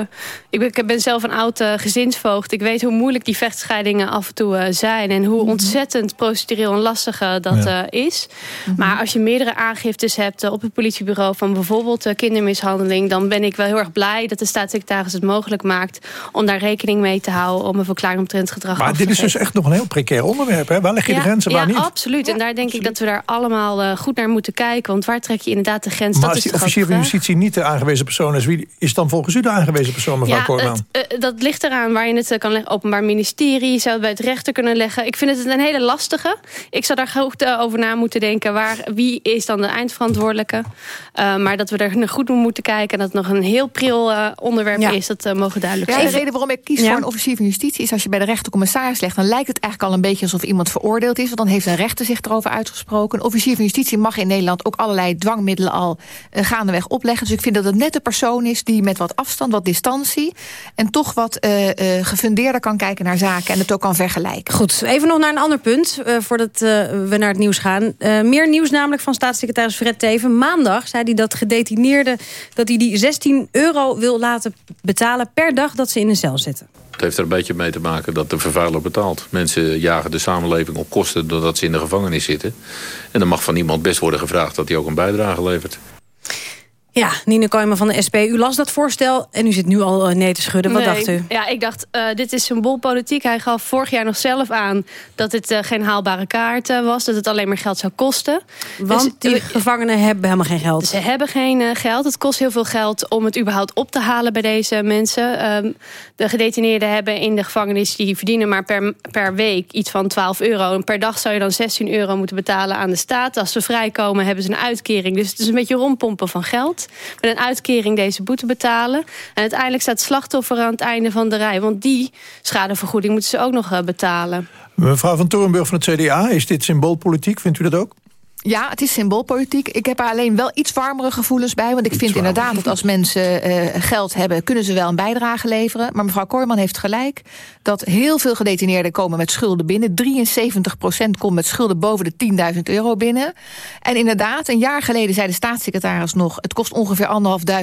ik, ben, ik ben zelf een oud gezinsvoogd. Ik weet hoe moeilijk die vechtscheidingen af en toe zijn... en hoe mm -hmm. ontzettend procedureel en lastig dat ja. is. Mm -hmm. Maar als je meerdere aangiftes hebt op het politiebureau... van bijvoorbeeld kindermishandeling... dan ben ik wel heel erg blij dat de staatssecretaris het mogelijk maakt... om daar rekening mee te houden... om een verklaring omtrent gedrag maar af dit is dus echt nog een heel precair onderwerp. Hè? Waar leg je ja, grenzen, waar ja, niet? absoluut. En daar denk ik dat we daar allemaal eh, goed naar moeten kijken. Want waar trek je inderdaad de grens? Maar dat als is die de officier van justitie niet de aangewezen persoon is... wie is dan volgens u de aangewezen persoon, mevrouw Ja, eh, dat ligt eraan waar je het eh, kan leggen. Openbaar ministerie, zou het bij het rechter kunnen leggen. Ik vind het een hele lastige. Ik zou daar goed eh, over na moeten denken. Waar, wie is dan de eindverantwoordelijke? Eh, maar dat we er goed naar moeten kijken... en dat het nog een heel pril eh, onderwerp is... dat eh, mogen duidelijk Ja, zijn. de reden waarom ik kies Ja. voor een officier van justitie... is als je bij de rechtercommissaris legt... dan lijkt het eigenlijk al een beetje alsof iemand veroordeeld is. Want dan heeft een rechter zich erover uitgesproken. Een officier van justitie mag in Nederland ook allerlei dwangmiddelen al eh, gaandeweg opleggen. Dus ik vind dat het net de persoon is die met wat afstand, wat distantie... en toch wat gefundeerder kan kijken naar zaken... en het ook kan vergelijken. Goed, even nog naar een ander punt, voordat we naar het nieuws gaan. Meer nieuws namelijk van staatssecretaris Fred Teven. Maandag zei hij dat gedetineerden dat hij die 16 euro wil laten betalen per dag dat ze in een cel zitten. Het heeft er een beetje mee te maken dat de vervuiler betaalt. Mensen jagen de samenleving op kosten doordat ze in de gevangenis zitten. En dan mag van iemand best worden gevraagd dat hij ook een bijdrage levert. Ja, Nina Kooijman van de SP, u las dat voorstel en u zit nu al eh, nee te schudden. Wat Nee. dacht u? Ja, ik dacht, eh, dit is symboolpolitiek. Hij gaf vorig jaar nog zelf aan dat het eh, geen haalbare kaart eh, was. Dat het alleen maar geld zou kosten. Want die gevangenen hebben helemaal geen geld. Ze hebben geen geld. Het kost heel veel geld om het überhaupt op te halen bij deze mensen. Ehm, de gedetineerden hebben in de gevangenis... die verdienen maar per, per week iets van 12 euro. En per dag zou je dan 16 euro moeten betalen aan de staat. Als ze vrijkomen hebben ze een uitkering. Dus het is een beetje rondpompen van geld. Met een uitkering deze boete betalen. En uiteindelijk staat slachtoffer aan het einde van de rij. Want die schadevergoeding moeten ze ook nog eh, betalen. Mevrouw van Torenburg van het CDA, is dit symboolpolitiek? Vindt u dat ook? Ja, het is symboolpolitiek. Ik heb er alleen wel iets warmere gevoelens bij. Want ik vind inderdaad dat als mensen eh, geld hebben... kunnen ze wel een bijdrage leveren. Maar mevrouw Kooijman heeft gelijk... dat heel veel gedetineerden komen met schulden binnen. 73% komt met schulden boven de 10.000 euro binnen. En inderdaad, een jaar geleden zei de staatssecretaris nog... het kost ongeveer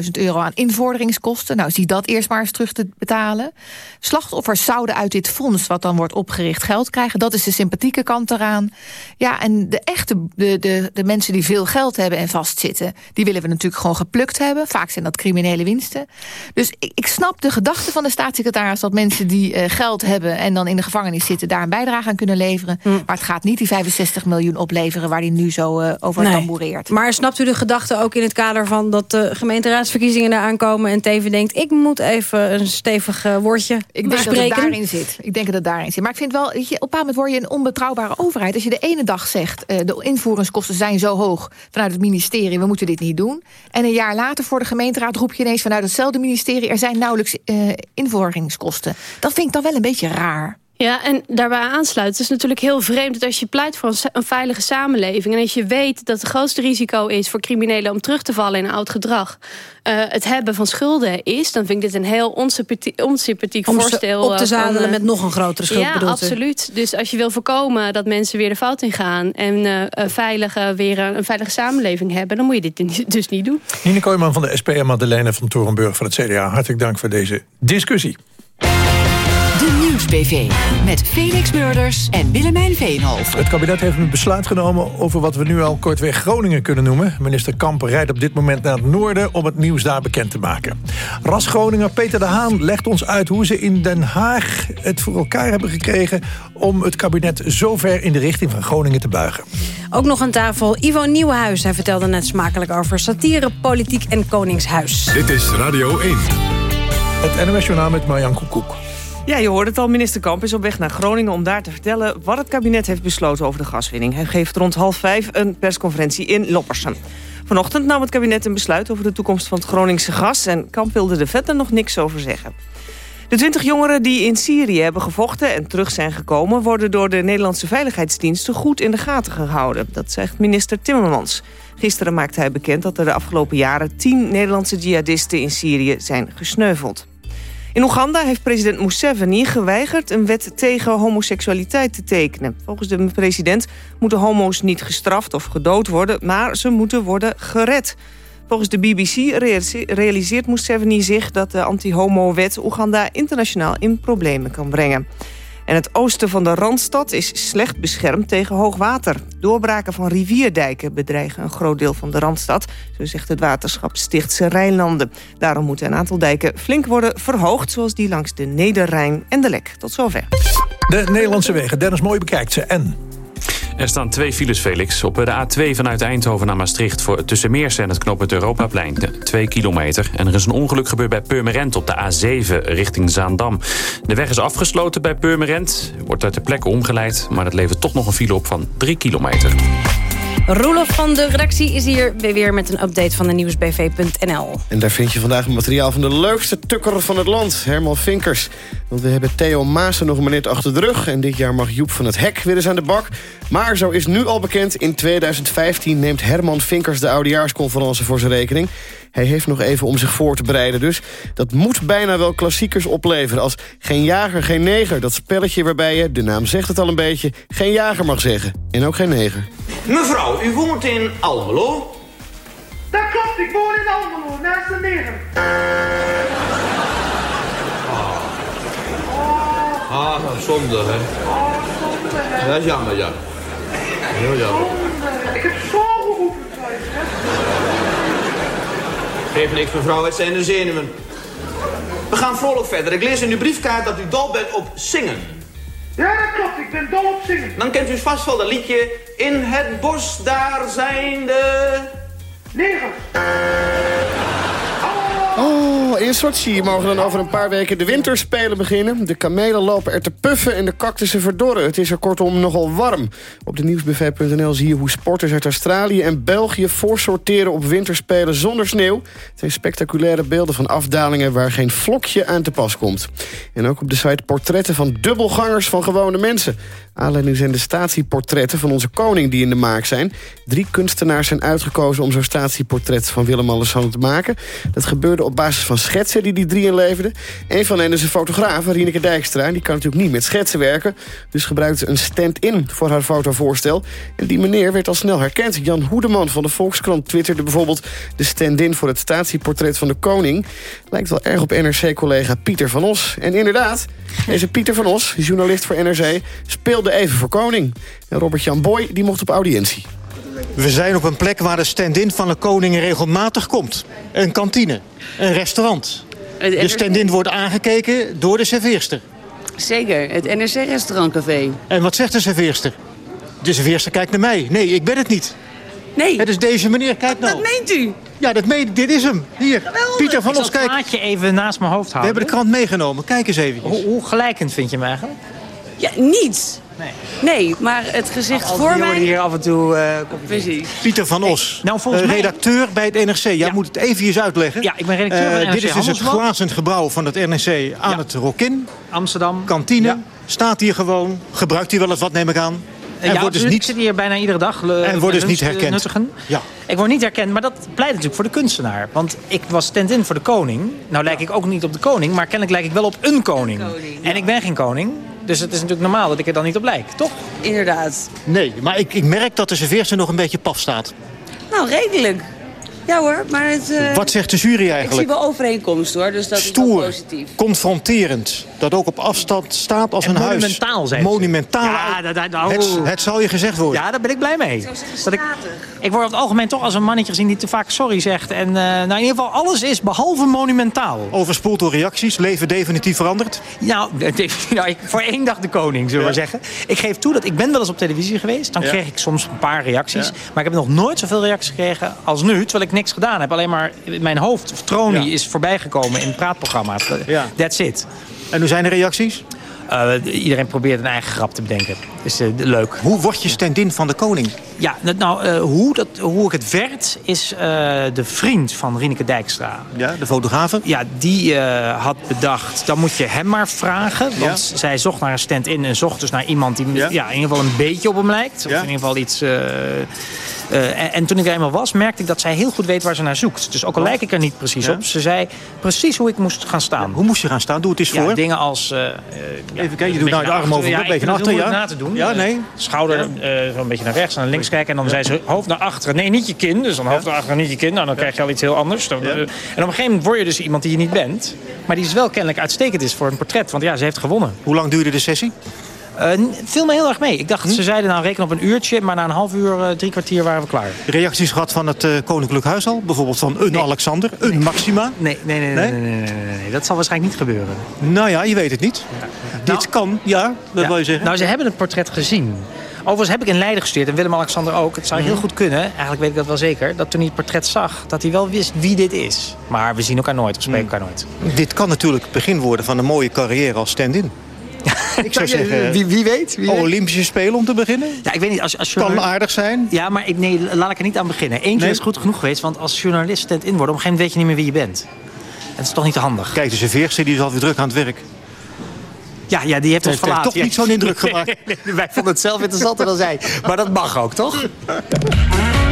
1.500 euro aan invorderingskosten. Nou, zie dat eerst maar eens terug te betalen. Slachtoffers zouden uit dit fonds, wat dan wordt opgericht... geld krijgen. Dat is de sympathieke kant eraan. Ja, en de echte... De, de, de mensen die veel geld hebben en vastzitten... die willen we natuurlijk gewoon geplukt hebben. Vaak zijn dat criminele winsten. Dus ik, ik snap de gedachte van de staatssecretaris... dat mensen die eh, geld hebben en dan in de gevangenis zitten... daar een bijdrage aan kunnen leveren. Maar het gaat niet die 65 miljoen opleveren... waar hij nu zo eh, over Nee. tamboureert. Maar snapt u de gedachte ook in het kader van dat de gemeenteraadsverkiezingen eraan komen... en Teven denkt, ik moet even een stevig eh, woordje Ik denk dat het daarin zit. Ik denk dat het daarin zit. Maar ik vind wel, je, op een bepaald moment word je een onbetrouwbare overheid. Als je de ene dag zegt, de invoeringskosten zijn zo hoog vanuit het ministerie, we moeten dit niet doen. En een jaar later voor de gemeenteraad roep je ineens vanuit hetzelfde ministerie, er zijn nauwelijks eh invoeringskosten. Dat vind ik dan wel een beetje raar. Ja, en daarbij aansluiten. Het is natuurlijk heel vreemd dat als je pleit voor een, veilige samenleving... en als je weet dat het grootste risico is voor criminelen... om terug te vallen in oud gedrag... eh, het hebben van schulden is... dan vind ik dit een heel onsympathie- onsympathiek Om ze voorstel. op te zadelen van, eh, met nog een grotere schuld, Ja, u? absoluut. Dus als je wil voorkomen dat mensen weer de fout ingaan... en eh, een veilige, weer een, een veilige samenleving hebben... dan moet je dit dus niet doen. Nina Kooijman van de SP en Madeleine van Torenburg van het CDA. Hartelijk dank voor deze discussie. Met Felix Murders en Willemijn Veenhoff. Het kabinet heeft een besluit genomen over wat we nu al kortweg Groningen kunnen noemen. Minister Kamp rijdt op dit moment naar het noorden om het nieuws daar bekend te maken. Ras Groninger Peter de Haan legt ons uit hoe ze in Den Haag het voor elkaar hebben gekregen... om het kabinet zo ver in de richting van Groningen te buigen. Ook nog aan tafel Ivo Nieuwenhuis. Hij vertelde net smakelijk over satire, politiek en koningshuis. Dit is Radio 1. Het NOS Journaal met Marjan Koekoek. Ja, je hoort het al. Minister Kamp is op weg naar Groningen om daar te vertellen... wat het kabinet heeft besloten over de gaswinning. Hij geeft rond half vijf een persconferentie in Loppersum. Vanochtend nam het kabinet een besluit over de toekomst van het Groningse gas... en Kamp wilde er verder nog niks over zeggen. De 20 jongeren die in Syrië hebben gevochten en terug zijn gekomen... worden door de Nederlandse veiligheidsdiensten goed in de gaten gehouden. Dat zegt minister Timmermans. Gisteren maakte hij bekend dat er de afgelopen jaren... 10 Nederlandse jihadisten in Syrië zijn gesneuveld. In Oeganda heeft president Museveni geweigerd een wet tegen homoseksualiteit te tekenen. Volgens de president moeten homo's niet gestraft of gedood worden, maar ze moeten worden gered. Volgens de BBC realiseert- Museveni zich dat de anti-homo-wet Oeganda internationaal in problemen kan brengen. En het oosten van de Randstad is slecht beschermd tegen hoogwater. Doorbraken van rivierdijken bedreigen een groot deel van de Randstad... zo zegt het waterschap Stichtse Rijnlanden. Daarom moeten een aantal dijken flink worden verhoogd... zoals die langs de Nederrijn en de Lek. Tot zover. De Nederlandse wegen. Dennis Mooi bekijkt ze. En? Er staan twee files, Felix. Op de A2 vanuit Eindhoven naar Maastricht... Voor, tussen Meersen en het knooppunt Europaplein. 2 kilometer. En er is een ongeluk gebeurd bij Purmerend op de A7 richting Zaandam. De weg is afgesloten bij Purmerend. Wordt uit de plek omgeleid. Maar het levert toch nog een file op van 3 kilometer. Roelof van de redactie is hier weer met een update van de nieuwsbv.nl. En daar vind je vandaag materiaal van de leukste tukker van het land, Herman Vinkers. Want we hebben Theo Maassen nog maar net achter de rug... en dit jaar mag Joep van het Hek weer eens aan de bak. Maar zo is nu al bekend, in 2015 neemt Herman Vinkers... de oudejaarsconferentie voor zijn rekening. Hij heeft nog even om zich voor te bereiden dus. Dat moet bijna wel klassiekers opleveren als Geen Jager, Geen Neger. Dat spelletje waarbij je, de naam zegt het al een beetje... geen jager mag zeggen en ook geen neger. Mevrouw, u woont in Almelo? Dat klopt, ik woon in Almelo, naast de neger. Ah, zonde, hè? Oh, zonde, hè. Dat is jammer, ja. Heel jammer. Zonde. Ik heb zo geoefend thuis, hè. Geef niks, mevrouw, het zijn de zenuwen. We gaan vrolijk verder. Ik lees in uw briefkaart dat u dol bent op zingen. Ja, dat klopt, ik ben dol op zingen. Dan kent u vast wel dat liedje... In het bos, daar zijn de... Negers. Oh, in Sochi mogen dan over een paar weken de winterspelen beginnen. De kamelen lopen er te puffen en de cactussen verdorren. Het is er kortom nogal warm. Op de nieuwsbv.nl zie je hoe sporters uit Australië en België... voorsorteren op winterspelen zonder sneeuw. Het zijn spectaculaire beelden van afdalingen... waar geen vlokje aan te pas komt. En ook op de site portretten van dubbelgangers van gewone mensen. Aanleiding zijn de statieportretten van onze koning die in de maak zijn. Drie kunstenaars zijn uitgekozen om zo'n statieportret van Willem-Alexander te maken. Dat gebeurde op basis van schetsen die die drie inleverden. Een van hen is een fotograaf, Rieneke Dijkstra. En die kan natuurlijk niet met schetsen werken. Dus gebruikte een stand-in voor haar fotovoorstel. En die meneer werd al snel herkend. Jan Hoedeman van de Volkskrant twitterde bijvoorbeeld... de stand-in voor het statieportret van de koning. Lijkt wel erg op NRC-collega Pieter van Os. En inderdaad, deze Pieter van Os, journalist voor NRC... speelde even voor koning. En Robert-Jan Boy die mocht op audiëntie. We zijn op een plek waar de stand-in van de koning regelmatig komt. Een kantine, een restaurant. De stand-in wordt aangekeken door de serveerster. Zeker, het NRC Restaurantcafé. En wat zegt de serveerster? De serveerster kijkt naar mij. Nee, ik ben het niet. Nee. Het is deze meneer, kijk nou. Dat meent u? Ja, dat meent, dit is hem. Hier, Pieter van Ik zal Os, kijk. het plaatje even naast mijn hoofd We houden. hebben de krant meegenomen. Kijk eens even. Hoe, hoe gelijkend vind je hem eigenlijk? Ja, niet. Nee. Nee, maar het gezicht voor mij... hier af en toe... eh, Precies. Pieter van Os, Nou, volgens eh, mij- redacteur bij het NRC. Jij moet het even eens uitleggen. Ja, ik ben redacteur Eh, van NRC Dit is dus het Handelsblad. glazen gebouw van het NRC aan het Rokin. Amsterdam. Kantine. Staat hier gewoon. Gebruikt hij wel eens wat, neem ik aan. En ja, wordt dus niet, Ik zit hier bijna iedere dag. eh, en wordt dus niet te herkend. nuttigen. Ja. Ik word niet herkend, maar dat pleit natuurlijk voor de kunstenaar. Want ik was stand-in voor de koning. Nou lijk ik ook niet op de koning, maar kennelijk lijk ik wel op een koning. En ik ben geen koning. Dus het is natuurlijk normaal dat ik er dan niet op lijk, toch? Inderdaad. Nee, maar ik, ik merk dat de serveerster nog een beetje paf staat. Nou, redelijk. Ja hoor, maar het... eh, Wat zegt de jury Ik zie eigenlijk? wel overeenkomst hoor, dus dat is Stoer, wel positief. confronterend. Dat ook op afstand staat als En een huis. monumentaal, ze. Monumentaal. Ja, dat, dat, nou, het, het zal je gezegd worden. Ja, daar ben ik blij mee. Dat ik, ik word over het algemeen toch als een mannetje gezien die te vaak sorry zegt. En eh, nou, in ieder geval alles is behalve monumentaal. Overspoeld door reacties, leven definitief veranderd. Nou, nou ik, voor één dag de koning, zullen we Ja. zeggen. Ik geef toe dat ik ben wel eens op televisie geweest. Dan Ja. kreeg ik soms een paar reacties. Ja. Maar ik heb nog nooit zoveel reacties gekregen als nu. Terwijl ik niks gedaan heb. Alleen maar mijn hoofd, of tronie, Ja. is voorbijgekomen in praatprogramma's. Ja. That's it. En hoe zijn de reacties? Eh, iedereen probeert een eigen grap te bedenken. Dus eh, leuk. Hoe word je stand-in van de koning? Ja, dat- nou, eh, hoe, dat, hoe ik het werd, is de vriend van Rieneke Dijkstra. Ja, de fotografen? Ja, die had bedacht, dan moet je hem maar vragen. Want zij zocht naar een stand-in en zocht dus naar iemand die ja. in ieder geval een beetje op hem lijkt. Of Ja. in ieder geval iets... eh, en, en toen ik er eenmaal was, merkte ik dat zij heel goed weet waar ze naar zoekt. Dus ook al lijk ik er niet precies Ja. op, ze zei precies hoe ik moest gaan staan. Hoe moest je gaan staan? Doe het eens voor. dingen als... eh, Even kijken, je doet nou naar arm over, een beetje naar heel ja. na te doen. Ja, nee. Eh, Schouder zo een beetje naar rechts en naar links kijken. En dan zei ze hoofd naar achteren. Nee, niet je kin. Dus dan hoofd naar achteren, niet je kin. Nou, dan krijg je al iets heel anders. En op een gegeven moment word je dus iemand die je niet bent. Maar die is wel kennelijk uitstekend is voor een portret. Want ja, ze heeft gewonnen. Hoe lang duurde de sessie? Uh, viel me heel erg mee. Ik dacht, hm? ze zeiden nou reken op een uurtje. Maar na een half uur, eh, drie kwartier waren we klaar. Reacties gehad van het eh, Koninklijk Huis al? Bijvoorbeeld van een. Alexander, een nee. Maxima? Nee nee nee, nee? Nee, nee, nee, Dat zal waarschijnlijk niet gebeuren. Nou ja, je weet het niet. Dit nou, kan, ja, dat wil je zeggen. Nou, ze hebben het portret gezien. Overigens heb ik in Leiden gestuurd en Willem-Alexander ook. Het zou mhm. heel goed kunnen, eigenlijk weet ik dat wel zeker... dat toen hij het portret zag, dat hij wel wist wie dit is. Maar we zien elkaar nooit, we spreken mhm. elkaar nooit. Dit kan natuurlijk het begin worden van een mooie carrière als stand-in. Ik zou zeggen, Wie, wie weet? Wie weet? Olympische Spelen om te beginnen. Ja, ik weet niet, als, als Kan aardig zijn. Ja, maar ik, nee, laat ik er niet aan beginnen. Eén keer Nee. is goed genoeg geweest, want als journalist stand-in worden... op een gegeven moment weet je niet meer wie je bent. Het is toch niet te handig. Kijk, de serveerster die is alweer druk aan het werk. Ja, ja die heeft ons verlaten. toch niet zo'n indruk gemaakt. Nee, wij vonden het zelf interessanter dan zij. Maar dat mag ook, toch?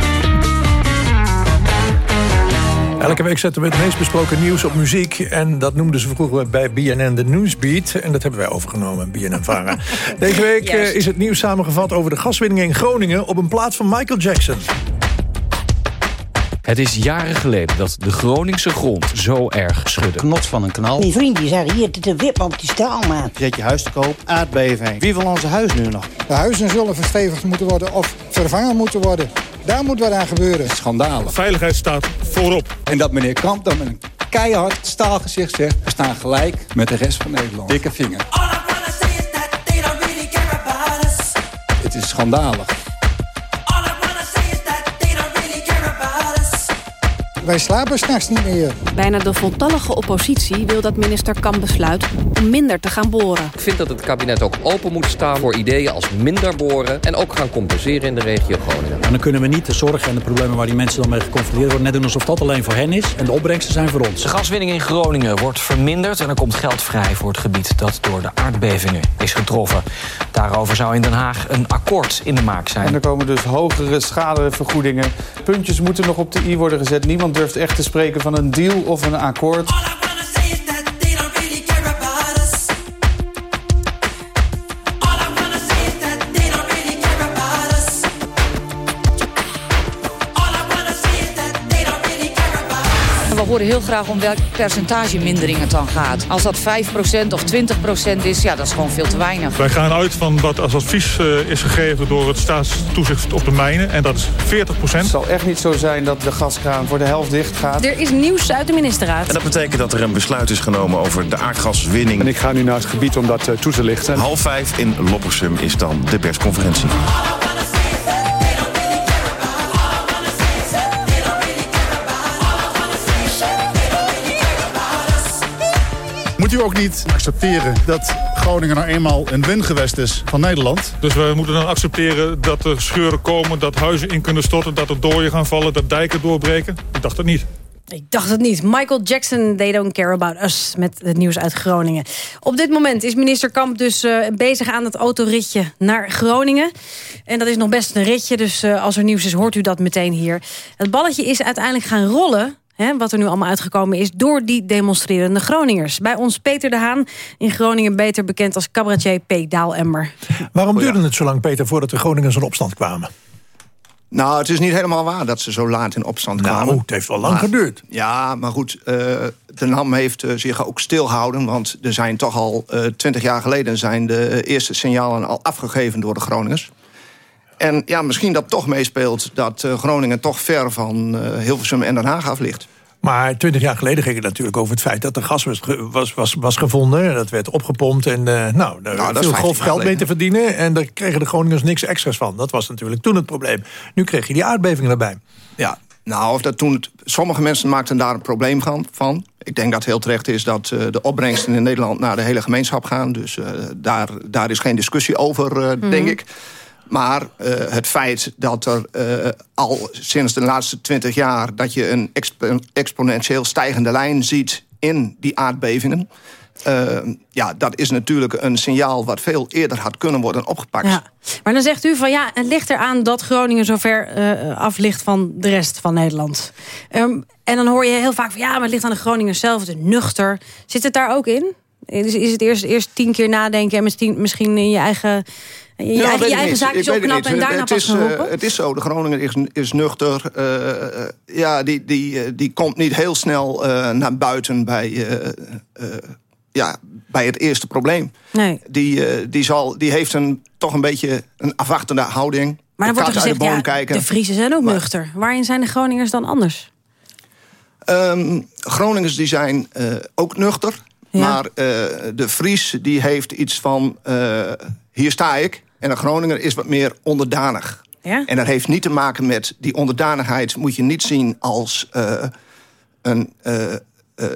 Elke week zetten we het meest besproken nieuws op muziek. En dat noemden ze vroeger bij BNN de Newsbeat. En dat hebben wij overgenomen, BNN-Vara. Deze week Juist. eh, is het nieuws samengevat over de gaswinning in Groningen... op een plaat van Michael Jackson. Het is jaren geleden dat de Groningse grond zo erg schudde. Knot van een knal. Die vriend die zei, hier, dit is een wip op die straal, man. Zet je huis te koop, aardbeving. Wie wil onze huis nu nog? De huizen zullen verstevigd moeten worden of vervangen moeten worden. Daar moet wat aan gebeuren. Schandalen. Veiligheid staat voorop. En dat meneer Kamp dan met een keihard staalgezicht zegt... we staan gelijk met de rest van Nederland. Dikke vinger. Het is schandalig. Wij slapen s'nachts niet meer. Bijna de voltallige oppositie wil dat minister Kamp besluit om minder te gaan boren. Ik vind dat het kabinet ook open moet staan voor ideeën als minder boren... en ook gaan compenseren in de regio Groningen. En dan kunnen we niet de zorgen en de problemen waar die mensen dan mee geconfronteerd worden... net doen alsof dat alleen voor hen is en de opbrengsten zijn voor ons. De gaswinning in Groningen wordt verminderd en er komt geld vrij voor het gebied dat door de aardbevingen is getroffen. Daarover zou in Den Haag een akkoord in de maak zijn. En er komen dus hogere schadevergoedingen. Puntjes moeten nog op de i worden gezet. Niemand durft echt te spreken van een deal of een akkoord. Horen heel graag om welk percentage mindering het dan gaat. Als dat 5% of 20% is, ja, dat is gewoon veel te weinig. Wij gaan uit van wat als advies eh, is gegeven door het staatstoezicht op de mijnen. En dat is 40% Het zal echt niet zo zijn dat de gaskraan voor de helft dicht gaat. Er is nieuws uit de ministerraad. En dat betekent dat er een besluit is genomen over de aardgaswinning. En ik ga nu naar het gebied om dat eh, toe te lichten. Half vijf in Loppersum is dan de persconferentie. Moet u ook niet accepteren dat Groningen nou eenmaal een wingewest is van Nederland? Dus we moeten dan accepteren dat er scheuren komen, dat huizen in kunnen storten, dat er dooien gaan vallen, dat dijken doorbreken? Ik dacht het niet. Ik dacht het niet. Michael Jackson, They Don't Care About Us... met het nieuws uit Groningen. Op dit moment is minister Kamp dus eh, bezig aan het autoritje naar Groningen. En dat is nog best een ritje, dus eh, als er nieuws is... hoort u dat meteen hier. Het balletje is uiteindelijk gaan rollen... Hè, wat er nu allemaal uitgekomen is... door die demonstrerende Groningers. Bij ons Peter de Haan, in Groningen beter bekend als cabaretier P. Daalemmer. Waarom duurde het zo lang, Peter, voordat de Groningers in opstand kwamen? Nou, het is niet helemaal waar dat ze zo laat in opstand Nou, kwamen. het heeft wel lang Maar- geduurd. Ja, maar goed, eh, de NAM heeft eh, zich ook stilgehouden... want er zijn toch al twintig jaar geleden... zijn de eerste signalen al afgegeven door de Groningers. En ja, misschien dat toch meespeelt dat eh, Groningen toch ver van eh, Hilversum en Den Haag af ligt. Maar twintig jaar geleden ging het natuurlijk over het feit dat er gas was, was, was, was gevonden. Dat werd opgepompt en eh, nou, daar Nou, dat is viel 15 grof jaar geld mee te verdienen. En daar kregen de Groningers niks extra's van. Dat was natuurlijk toen het probleem. Nu kreeg je die aardbeving erbij. Ja, nou, of dat toen het- sommige mensen maakten daar een probleem van. Ik denk dat het heel terecht is dat eh, de opbrengsten in Nederland naar de hele gemeenschap gaan. Dus eh, daar, daar is geen discussie over, eh, Mhm. denk ik. Maar eh, het feit dat er eh, al sinds de laatste twintig jaar... dat je een expo- exponentieel stijgende lijn ziet in die aardbevingen... eh, ja, dat is natuurlijk een signaal wat veel eerder had kunnen worden opgepakt. Ja. Maar dan zegt u van ja, het ligt eraan dat Groningen zo ver eh, af ligt van de rest van Nederland. Ehm, en dan hoor je heel vaak van ja, maar het ligt aan de Groningers zelf, is nuchter. Zit het daar ook in? Is het eerst, eerst tien keer nadenken en misschien, misschien in je eigen, je Ja, eigen, je eigen zaakjes opknappen en daarna het pas is, gaan eh, roepen? het is zo, de Groninger is, is nuchter. eh, eh, ja, die, die, die komt niet heel snel naar buiten bij, ja, bij het eerste probleem. Nee. Die, die, zal, die heeft een, toch een beetje een afwachtende houding. Maar dan wordt er gezegd, de ja, kijken. de Friesen zijn ook nuchter. Waarin zijn de Groningers dan anders? Ehm, Groningers die zijn ook nuchter. Ja. Maar de Fries die heeft iets van... hier sta ik. En een Groninger is wat meer onderdanig. Ja? En dat heeft niet te maken met die onderdanigheid... moet je niet zien als uh, een uh, uh,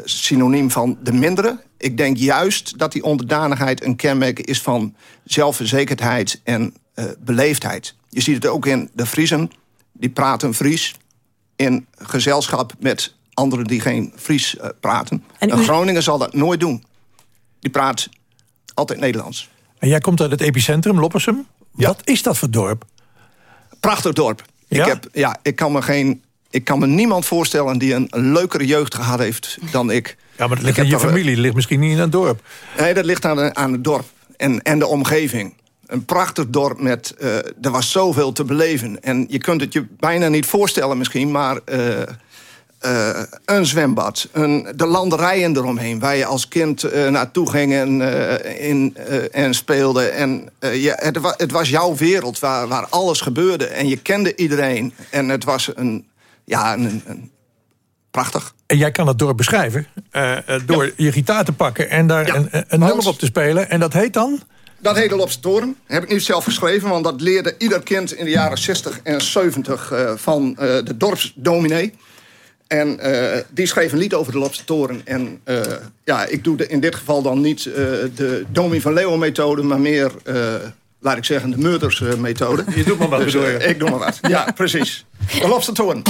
synoniem van de mindere. Ik denk juist dat die onderdanigheid een kenmerk is van zelfverzekerdheid en beleefdheid. Je ziet het ook in de Friesen. Die praten Fries in gezelschap met anderen die geen Fries praten. En u... Een Groninger zal dat nooit doen. Die praat altijd Nederlands. En jij komt uit het epicentrum, Loppersum. Ja. Wat is dat voor dorp? Prachtig dorp. Ja? Ik, heb, ja, ik, kan me geen, ik kan me niemand voorstellen die een leukere jeugd gehad heeft dan ik. Ja, maar dat ligt Ik in je familie. Dat ligt misschien niet in een dorp. Nee, dat ligt aan, aan het dorp en, en de omgeving. Een prachtig dorp met... eh, er was zoveel te beleven. En je kunt het je bijna niet voorstellen misschien... maar eh, eh, een zwembad, een, de landerijen eromheen... waar je als kind eh, naartoe ging en, eh, in, en speelde. En, je, het, wa- het was jouw wereld waar, waar alles gebeurde. En je kende iedereen. En het was een... Ja, een, een prachtig. En jij kan het dorp beschrijven door je gitaar te pakken... en daar een, een nummer op te spelen. En dat heet dan? Dat heet de Lopse Toren. Heb ik niet zelf geschreven, want dat leerde ieder kind in de jaren 60 en 70 eh, van de dorpsdominee. En eh, die schreef een lied over de Lopse Toren. En eh, ja, ik doe de, in dit geval dan niet eh, de Domi van Leeuwen methode, maar meer, laat ik zeggen, de Murders eh, methode. Je doet maar wat, Dus, bedoel je? ik doe maar wat. Ja, precies. De Lopse Toren.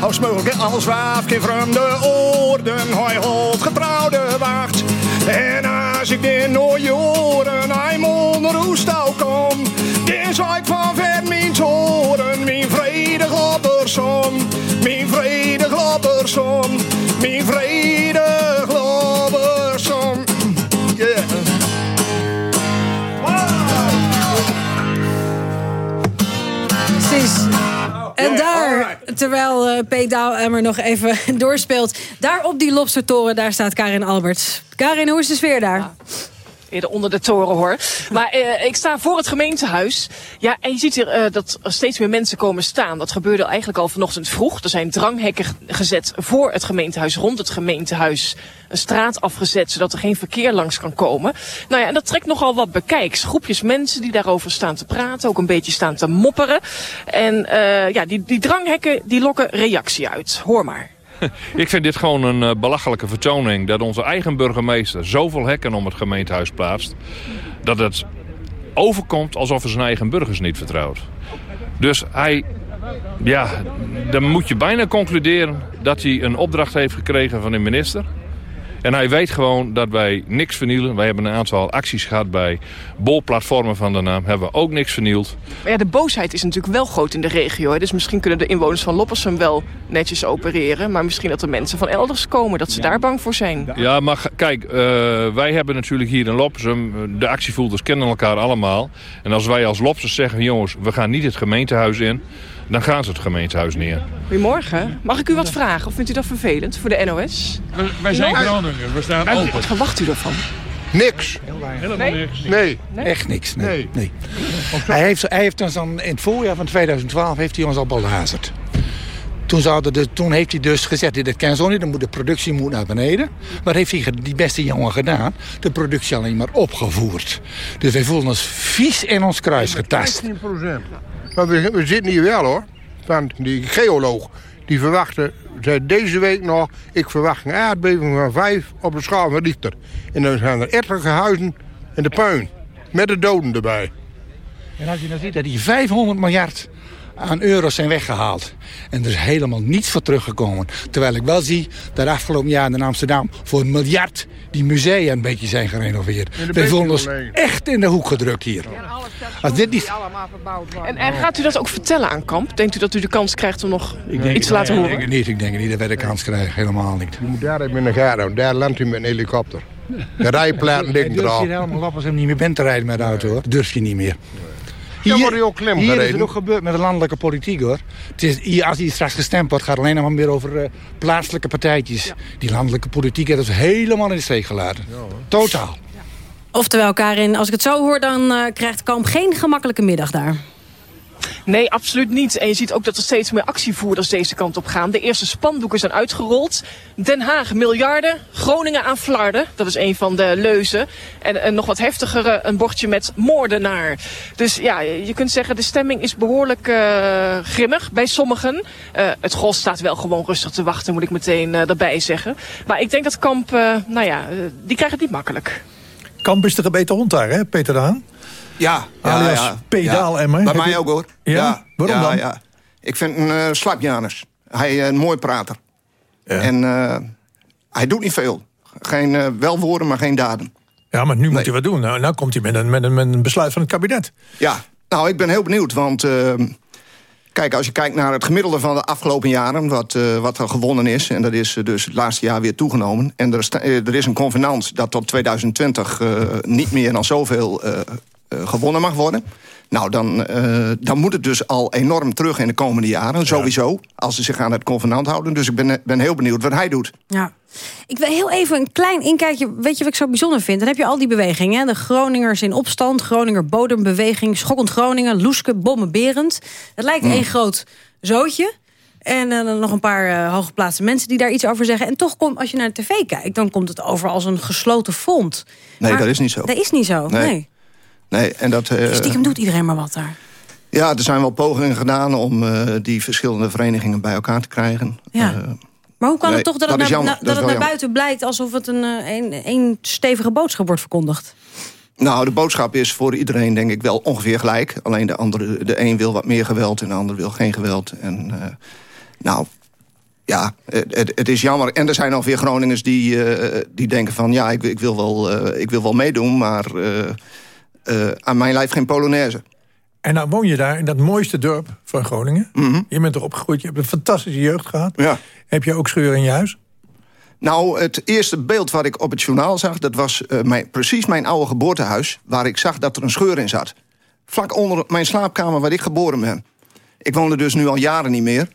Als mogelijk als waafje van de oorden, hij houdt getrouwde wacht. En als ik dit nooit horen, hij onder roestal kom, dan zou ik van ver mijn toren, mijn vrede globbersom, mijn vrede globbersom, mijn vrede terwijl eh P. Nog even doorspeelt... daar op die lobstertoren, daar staat Karin Alberts. Karin, hoe is de sfeer daar? Eerder onder de toren hoor. Maar eh, ik sta voor het gemeentehuis. Ja, en je ziet hier eh, dat er steeds meer mensen komen staan. Dat gebeurde eigenlijk al vanochtend vroeg. Er zijn dranghekken gezet voor het gemeentehuis, rond het gemeentehuis. Een straat afgezet, zodat er geen verkeer langs kan komen. Nou ja, en dat trekt nogal wat bekijks. Groepjes mensen die daarover staan te praten, ook een beetje staan te mopperen. En eh, ja, die, die dranghekken die lokken reactie uit. Hoor maar. Ik vind dit gewoon een eh, belachelijke vertoning. Dat onze eigen burgemeester zoveel hekken om het gemeentehuis plaatst. Dat het overkomt alsof hij zijn eigen burgers niet vertrouwt. Dus hij, ja, dan moet je bijna concluderen dat hij een opdracht heeft gekregen van de minister. En hij weet gewoon dat wij niks vernielen. Wij hebben een aantal acties gehad bij bolplatformen van de naam. Hebben we ook niks vernield. Maar ja, de boosheid is natuurlijk wel groot in de regio. Hè. Dus misschien kunnen de inwoners van Loppersum wel netjes opereren. Maar misschien dat er mensen van elders komen, dat ze daar bang voor zijn. Ja, maar kijk, eh, wij hebben natuurlijk hier in Loppersum... eh, de actievoerders kennen elkaar allemaal. En als wij als Lopsers zeggen... jongens, we gaan niet het gemeentehuis in... dan gaan ze het gemeentehuis neer. Goedemorgen. Mag ik u wat vragen? Of vindt u dat vervelend voor de NOS? Wij zijn. Groningen, we staan Maar open. Wat verwacht u ervan? Niks. Helemaal Nee? niks. Nee. Echt niks, nee. nee. Hij, heeft, hij heeft ons dan in het voorjaar van 2012 heeft hij ons al belazerd. Toen, zouden de, toen heeft hij dus gezegd, dit kan zo niet, dan moet de productie moet naar beneden. Wat heeft hij, die beste jongen gedaan? De productie alleen maar opgevoerd. Dus wij voelden ons vies in ons kruis getast. 15 procent. We, zitten hier wel hoor. Want die geoloog, die verwachtte, zei deze week nog... ik verwacht een aardbeving van 5 op de schaal van Richter. En dan zijn er etelijke huizen in de puin. Met de doden erbij. En als je dan ziet dat die 500 miljard aan euro's zijn weggehaald. En er is helemaal niets voor teruggekomen. Terwijl ik wel zie dat afgelopen jaar in Amsterdam... voor een miljard die musea een beetje zijn gerenoveerd. Wij voelen ons echt in de hoek gedrukt hier. Als dit niet... En, en gaat u dat ook vertellen aan Kamp? Denkt u dat u de kans krijgt om nog iets te laten horen? Ik denk het niet. Ik denk niet dat wij de kans krijgen. Helemaal niet. Je moet daar even in de gaten. Daar landt u met een helikopter. De rijplaten dik durft eraf. hier helemaal op als hij niet meer bent te rijden met de auto. Hoor. Durf je niet meer. Ja, wordt hij ook klim hier is het ook gebeurd met de landelijke politiek hoor. Het is, hier, als hier straks gestemd wordt, gaat het alleen nog maar meer over eh, plaatselijke partijtjes. Die landelijke politiek heeft ons helemaal in de steek gelaten. Totaal. Oftewel, Karin, als ik het zo hoor... dan eh, krijgt Kamp geen gemakkelijke middag daar. Nee, absoluut niet. En je ziet ook dat er steeds meer actievoerders deze kant op gaan. De eerste spandoeken zijn uitgerold. Den Haag miljarden, Groningen aan flarden. Dat is een van de leuzen. En een nog wat heftigere, een bordje met moordenaar. Dus ja, je kunt zeggen de stemming is behoorlijk eh, grimmig bij sommigen. Eh, het gros staat wel gewoon rustig te wachten, moet ik meteen eh, erbij zeggen. Maar ik denk dat Kamp, nou ja, die krijgt het niet makkelijk. Kamp is de gebeten hond daar, hè, Peter de Haan? Ja, ja, Alias ja. pedaalemmer. Bij Heb mij ook hoor. Ja? Waarom dan? Ja. Ik vind een uh, slapjanus. Hij is een mooi prater. En eh, hij doet niet veel. Geen uh, wel woorden, maar geen daden. Ja, maar nu moet hij wat doen. Nou, nou komt hij met een, met, een, met een besluit van het kabinet. Ja, nou, ik ben heel benieuwd. Want uh, kijk, als je kijkt naar het gemiddelde van de afgelopen jaren... wat, uh, wat er gewonnen is, en dat is dus het laatste jaar weer toegenomen... en er, sta, er is een convenant dat tot 2020 uh, niet meer dan zoveel gewonnen mag worden... Nou, dan, uh, dan moet het dus al enorm terug in de komende jaren. Sowieso, als ze zich aan het convenant houden. Dus ik ben, ben heel benieuwd wat hij doet. Ja. Ik wil heel even een klein inkijkje. Weet je wat ik zo bijzonder vind? Dan heb je al die bewegingen. De Groningers in opstand, Groninger bodembeweging... Schokkend Groningen, Loeske, Bommen, Berend. Het lijkt Hmm. één groot zootje. En dan uh, nog een paar uh, hooggeplaatste mensen die daar iets over zeggen. En toch, komt, als je naar de tv kijkt... dan komt het over als een gesloten front. Nee, maar dat is niet zo. Dat is niet zo, nee. nee. Nee, en dat... Uh, Stiekem doet iedereen maar wat daar. Ja, er zijn wel pogingen gedaan om uh, die verschillende verenigingen bij elkaar te krijgen. Ja. Uh, maar hoe kan nee, het toch dat, dat het, naar, na, dat dat het naar buiten blijkt... alsof het een, een, een stevige boodschap wordt verkondigd? Nou, de boodschap is voor iedereen denk ik wel ongeveer gelijk. Alleen de, andere, de een wil wat meer geweld en de ander wil geen geweld. En uh, nou, ja, het, het, is jammer. En er zijn alweer Groningers die, uh, die denken van... ja, ik, ik, wil, wel, uh, ik wil wel meedoen, maar uh, aan mijn lijf geen Polonaise. En nou woon je daar in dat mooiste dorp van Groningen. Mm -hmm. Je bent er opgegroeid, je hebt een fantastische jeugd gehad. Ja. Heb je ook scheuren in je huis? Nou, het eerste beeld wat ik op het journaal zag... dat was mijn, precies mijn oude geboortehuis... waar ik zag dat er een scheur in zat. Vlak onder mijn slaapkamer waar ik geboren ben. Ik woonde dus nu al jaren niet meer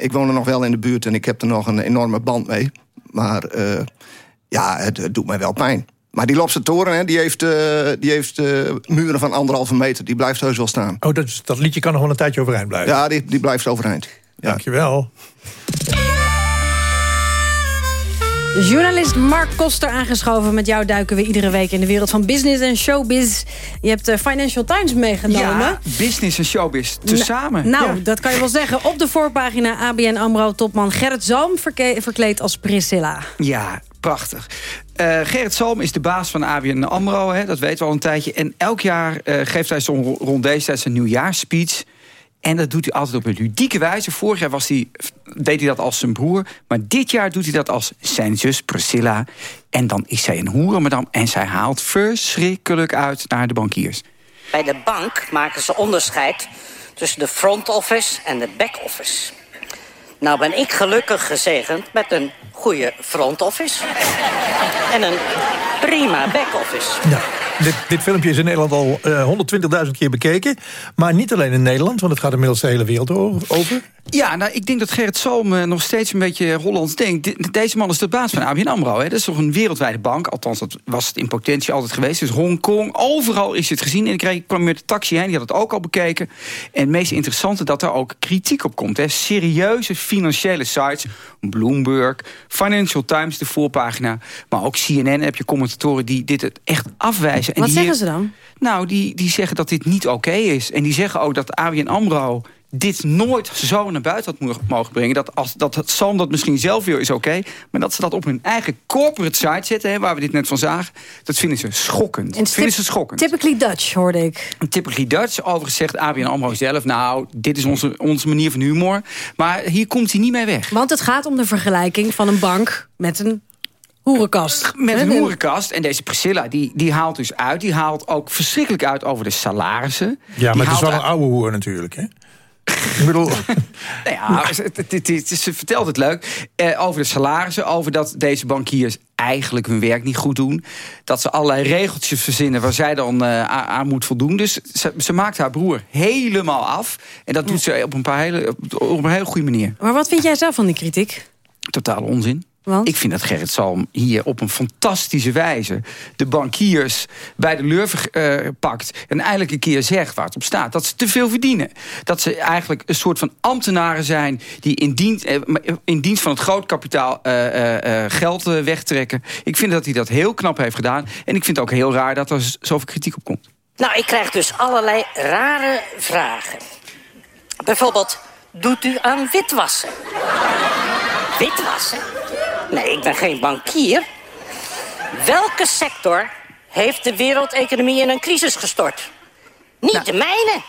ik woon er nog wel in de buurt en ik heb er nog een enorme band mee. Maar uh, ja, het, het, doet mij wel pijn. Maar die Lopse toren, hè, die heeft, uh, die heeft uh, muren van anderhalve meter. Die blijft heus wel staan. Oh, dat, dat liedje kan nog wel een tijdje overeind blijven? Ja, die, die blijft overeind. Ja. Dankjewel. Journalist Mark Koster aangeschoven. Met jou duiken we iedere week in de wereld van business en showbiz. Je hebt de Financial Times meegenomen. Ja, business en showbiz, tezamen. Nou, ja. dat kan je wel zeggen. Op de voorpagina ABN AMRO-topman Gerrit Zalm... verkleed als Priscilla. Ja, prachtig. Uh, Gerrit Salm is de baas van ABN AMRO, hè, dat weten we al een tijdje. En elk jaar uh, geeft hij zo rond deze tijd zijn nieuwjaarsspeech... En dat doet hij altijd op een ludieke wijze. Vorig jaar was hij, deed hij dat als zijn broer. Maar dit jaar doet hij dat als zijn zus Priscilla. En dan is zij een hoerenmadam. En zij haalt verschrikkelijk uit naar de bankiers. Bij de bank maken ze onderscheid tussen de front office en de back office. Nou ben ik gelukkig gezegend met een goede front office. en een prima back office. Ja. Dit, filmpje is in Nederland al uh, 120.000 keer bekeken. Maar niet alleen in Nederland, want het gaat inmiddels de hele wereld over. Ja, nou, ik denk dat Gerrit Salm uh, nog steeds een beetje Hollands denkt. De, deze man is de baas van ABN AMRO. Hè. Dat is toch een wereldwijde bank. Althans, dat was het in potentie altijd geweest. Dus Hongkong, overal is het gezien. En ik, kreeg, kwam met de taxi heen, die had het ook al bekeken. En het meest interessante dat er ook kritiek op komt. Hè. Serieuze financiële sites, Bloomberg, Financial Times, de voorpagina. Maar ook CNN heb je commentatoren die dit echt afwijzen. En Wat die zeggen ze dan? Nou, die, die zeggen dat dit niet oké okay is. En die zeggen ook dat ABN AMRO dit nooit zo naar buiten had mo- mogen brengen. Dat, als, dat het Sam dat misschien zelf wil, is oké. maar dat ze dat op hun eigen corporate site zetten... Hè, waar we dit net van zagen, dat vinden ze schokkend. En vinden ze schokkend. Typically Dutch, hoorde ik. Typically Dutch, overigens zegt ABN AMRO zelf... nou, dit is onze, onze manier van humor. Maar hier komt hij niet mee weg. Want het gaat om de vergelijking van een bank met een hoerenkast. Met een hoerenkast. En deze Priscilla, die, die haalt dus uit. Die haalt ook verschrikkelijk uit over de salarissen. Ja, Die maar het is wel uit- een oude hoer natuurlijk, hè? Ik bedoel... Nou ja, ze- het- het- het- ze vertelt het leuk. Eh, over de salarissen, over dat deze bankiers eigenlijk hun werk niet goed doen. Dat ze allerlei regeltjes verzinnen waar zij dan eh, aan, aan moet voldoen. Dus ze, ze maakt haar broer helemaal af. En dat doet ze op een, paar hele, op, op een hele goede manier. Maar wat vind jij zelf van die kritiek? Totale onzin. Want? Ik vind dat Gerrit Salm hier op een fantastische wijze... de bankiers bij de lurven eh, pakt... en eindelijk een keer zegt waar het op staat. Dat ze te veel verdienen. Dat ze eigenlijk een soort van ambtenaren zijn... die in dienst, eh, in dienst van het groot kapitaal eh, eh, eh, geld wegtrekken. Ik vind dat hij dat heel knap heeft gedaan. En ik vind het ook heel raar dat er zoveel kritiek op komt. Nou, ik krijg dus allerlei rare vragen. Bijvoorbeeld, doet u aan witwassen? Witwassen? Nee, ik ben geen bankier. Welke sector heeft de wereldeconomie in een crisis gestort? Niet de mijne,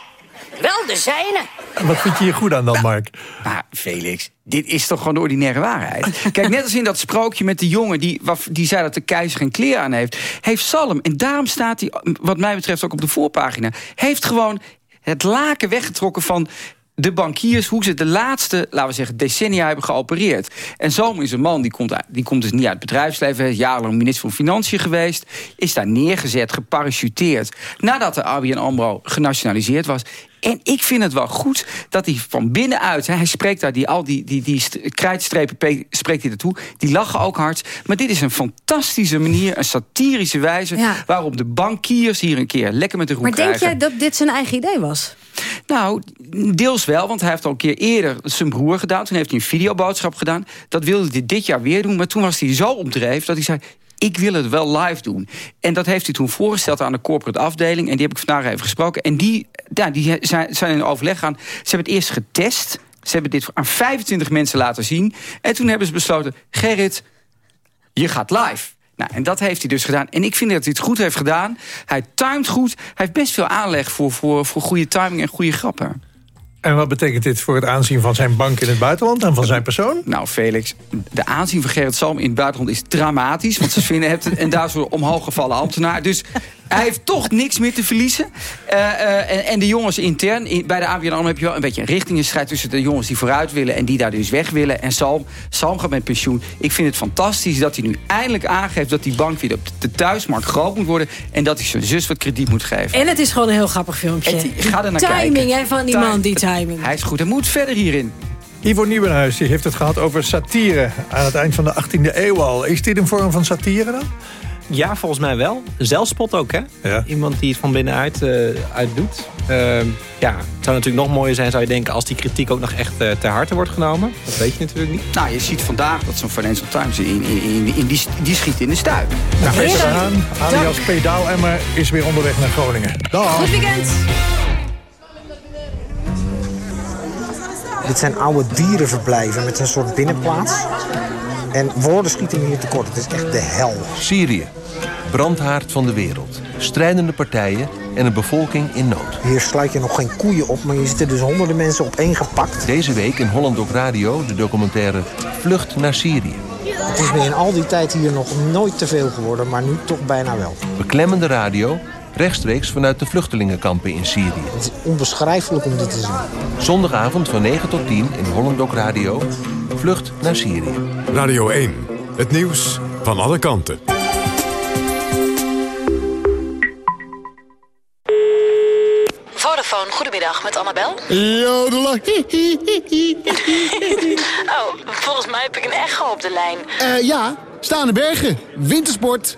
wel de zijne. Wat vind je hier goed aan dan, Mark? Maar Felix, dit is toch gewoon de ordinaire waarheid? Kijk, net als in dat sprookje met de jongen... die, die zei dat de keizer geen kleren aan heeft... heeft Salm, en daarom staat hij, wat mij betreft ook op de voorpagina... heeft gewoon het laken weggetrokken van de bankiers... hoe ze de laatste, laten we zeggen, decennia hebben geopereerd. En Salm is een man, die komt, die komt dus niet uit het bedrijfsleven... is jarenlang minister van Financiën geweest... is daar neergezet, geparachuteerd... nadat de ABN AMRO genationaliseerd was... En ik vind het wel goed dat hij van binnenuit... hè, hij spreekt daar, die, al die, die, die st- krijtstrepen pe- spreekt hij ertoe. Die lachen ook hard. Maar dit is een fantastische manier, een satirische wijze... Ja. waarop de bankiers hier een keer lekker met de roep Maar denk jij dat dit zijn eigen idee was? Nou, deels wel, want hij heeft al een keer eerder zijn broer gedaan. Toen heeft hij een videoboodschap gedaan. Dat wilde hij dit jaar weer doen. Maar toen was hij zo opdreef dat hij zei... ik wil het wel live doen. En dat heeft hij toen voorgesteld aan de corporate afdeling. En die heb ik vandaag even gesproken. En die, ja, die zijn, in overleg gaan. Ze hebben het eerst getest. Ze hebben dit aan 25 mensen laten zien. En toen hebben ze besloten... Gerrit, je gaat live. Nou, en dat heeft hij dus gedaan. En ik vind dat hij het goed heeft gedaan. Hij timed goed. Hij heeft best veel aanleg voor, voor, voor goede timing en goede grappen. En wat betekent dit voor het aanzien van zijn bank in het buitenland en van zijn persoon? Nou, Felix, de aanzien van Gerrit Salm in het buitenland is dramatisch. Want ze vinden het en daar is een omhooggevallen ambtenaar. Dus hij heeft toch niks meer te verliezen. Eh, eh, en, en de jongens intern, in- bij de ABN AMRO heb je wel een beetje een richtingenstrijd... tussen de jongens die vooruit willen en die daar dus weg willen. En Salm, Salm gaat met pensioen. Ik vind het fantastisch dat hij nu eindelijk aangeeft... dat die bank weer op de thuismarkt groot moet worden... en dat hij zijn zus wat krediet moet geven. En het is gewoon een heel grappig filmpje. Het- ga er naar timing kijken. hè, van die Time- man, die timing. Hij is goed, hij moet verder hierin. Ivo Nieuwenhuis die heeft het gehad over satire aan het eind van de 18e eeuw al. Is dit een vorm van satire dan? Ja, volgens mij wel. Zelfspot ook, hè? Iemand die het van binnenuit eh uit doet. Ehm, ja, het zou natuurlijk nog mooier zijn, zou je denken... als die kritiek ook nog echt eh, ter harte wordt genomen. Dat weet je natuurlijk niet. Nou, je ziet vandaag dat zo'n Financial Times in, in, in, in die, die schiet in de stuip. Nou, Peter Haan, alias Pedaalemmer, is weer onderweg naar Groningen. Dag. Goed weekend. Dit zijn oude dierenverblijven met een soort binnenplaats. En woorden schieten hier tekort. Het is echt de hel. Syrië. Brandhaard van de wereld. Strijdende partijen en een bevolking in nood. Hier sluit je nog geen koeien op, maar je ziet er dus honderden mensen op één gepakt. Deze week in Holland Doc Radio de documentaire Vlucht naar Syrië. Het is me in al die tijd hier nog nooit te veel geworden, maar nu toch bijna wel. Beklemmende radio, rechtstreeks vanuit de vluchtelingenkampen in Syrië. Het is onbeschrijfelijk om dit te zien. Zondagavond van 9 tot 10 in Holland Doc Radio. Vlucht naar Syrië. Radio 1. Het nieuws van alle kanten. Vodafone, goedemiddag, met Annabel. Jodela. Oh, volgens mij heb ik een echo op de lijn. Eh ja, staande bergen, wintersport,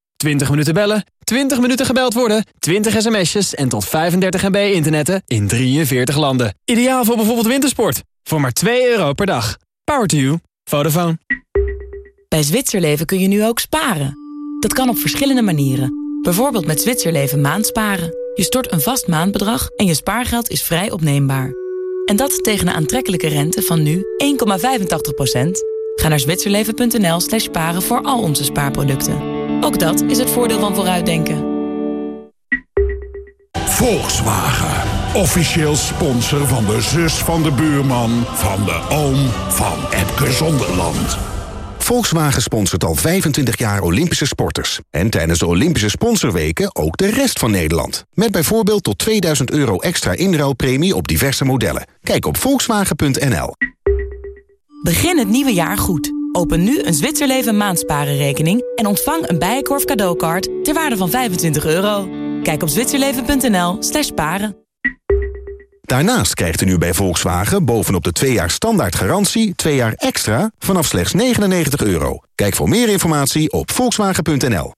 20 minuten bellen, 20 minuten gebeld worden, 20 sms'jes en tot 35 MB internetten in 43 landen. Ideaal voor bijvoorbeeld wintersport. Voor maar 2 euro per dag. Power to you. Vodafone. Bij Zwitserleven kun je nu ook sparen. Dat kan op verschillende manieren. Bijvoorbeeld met Zwitserleven maandsparen. Je stort een vast maandbedrag en je spaargeld is vrij opneembaar. En dat tegen een aantrekkelijke rente van nu 1,85%. Ga naar zwitserleven.nl slash sparen voor al onze spaarproducten. Ook dat is het voordeel van vooruitdenken. Volkswagen. Officieel sponsor van de zus van de buurman... van de oom van Epke Zonderland. Volkswagen sponsort al 25 jaar Olympische sporters. En tijdens de Olympische sponsorweken ook de rest van Nederland. Met bijvoorbeeld tot 2000 euro extra inruilpremie op diverse modellen. Kijk op volkswagen.nl. Begin het nieuwe jaar goed. Open nu een Zwitserleven maandsparenrekening... en ontvang een Bijenkorf cadeaukaart ter waarde van 25 euro. Kijk op zwitserleven.nl slash paren. Daarnaast krijgt u nu bij Volkswagen bovenop de 2 jaar standaard garantie... 2 jaar extra vanaf slechts 99 euro. Kijk voor meer informatie op volkswagen.nl.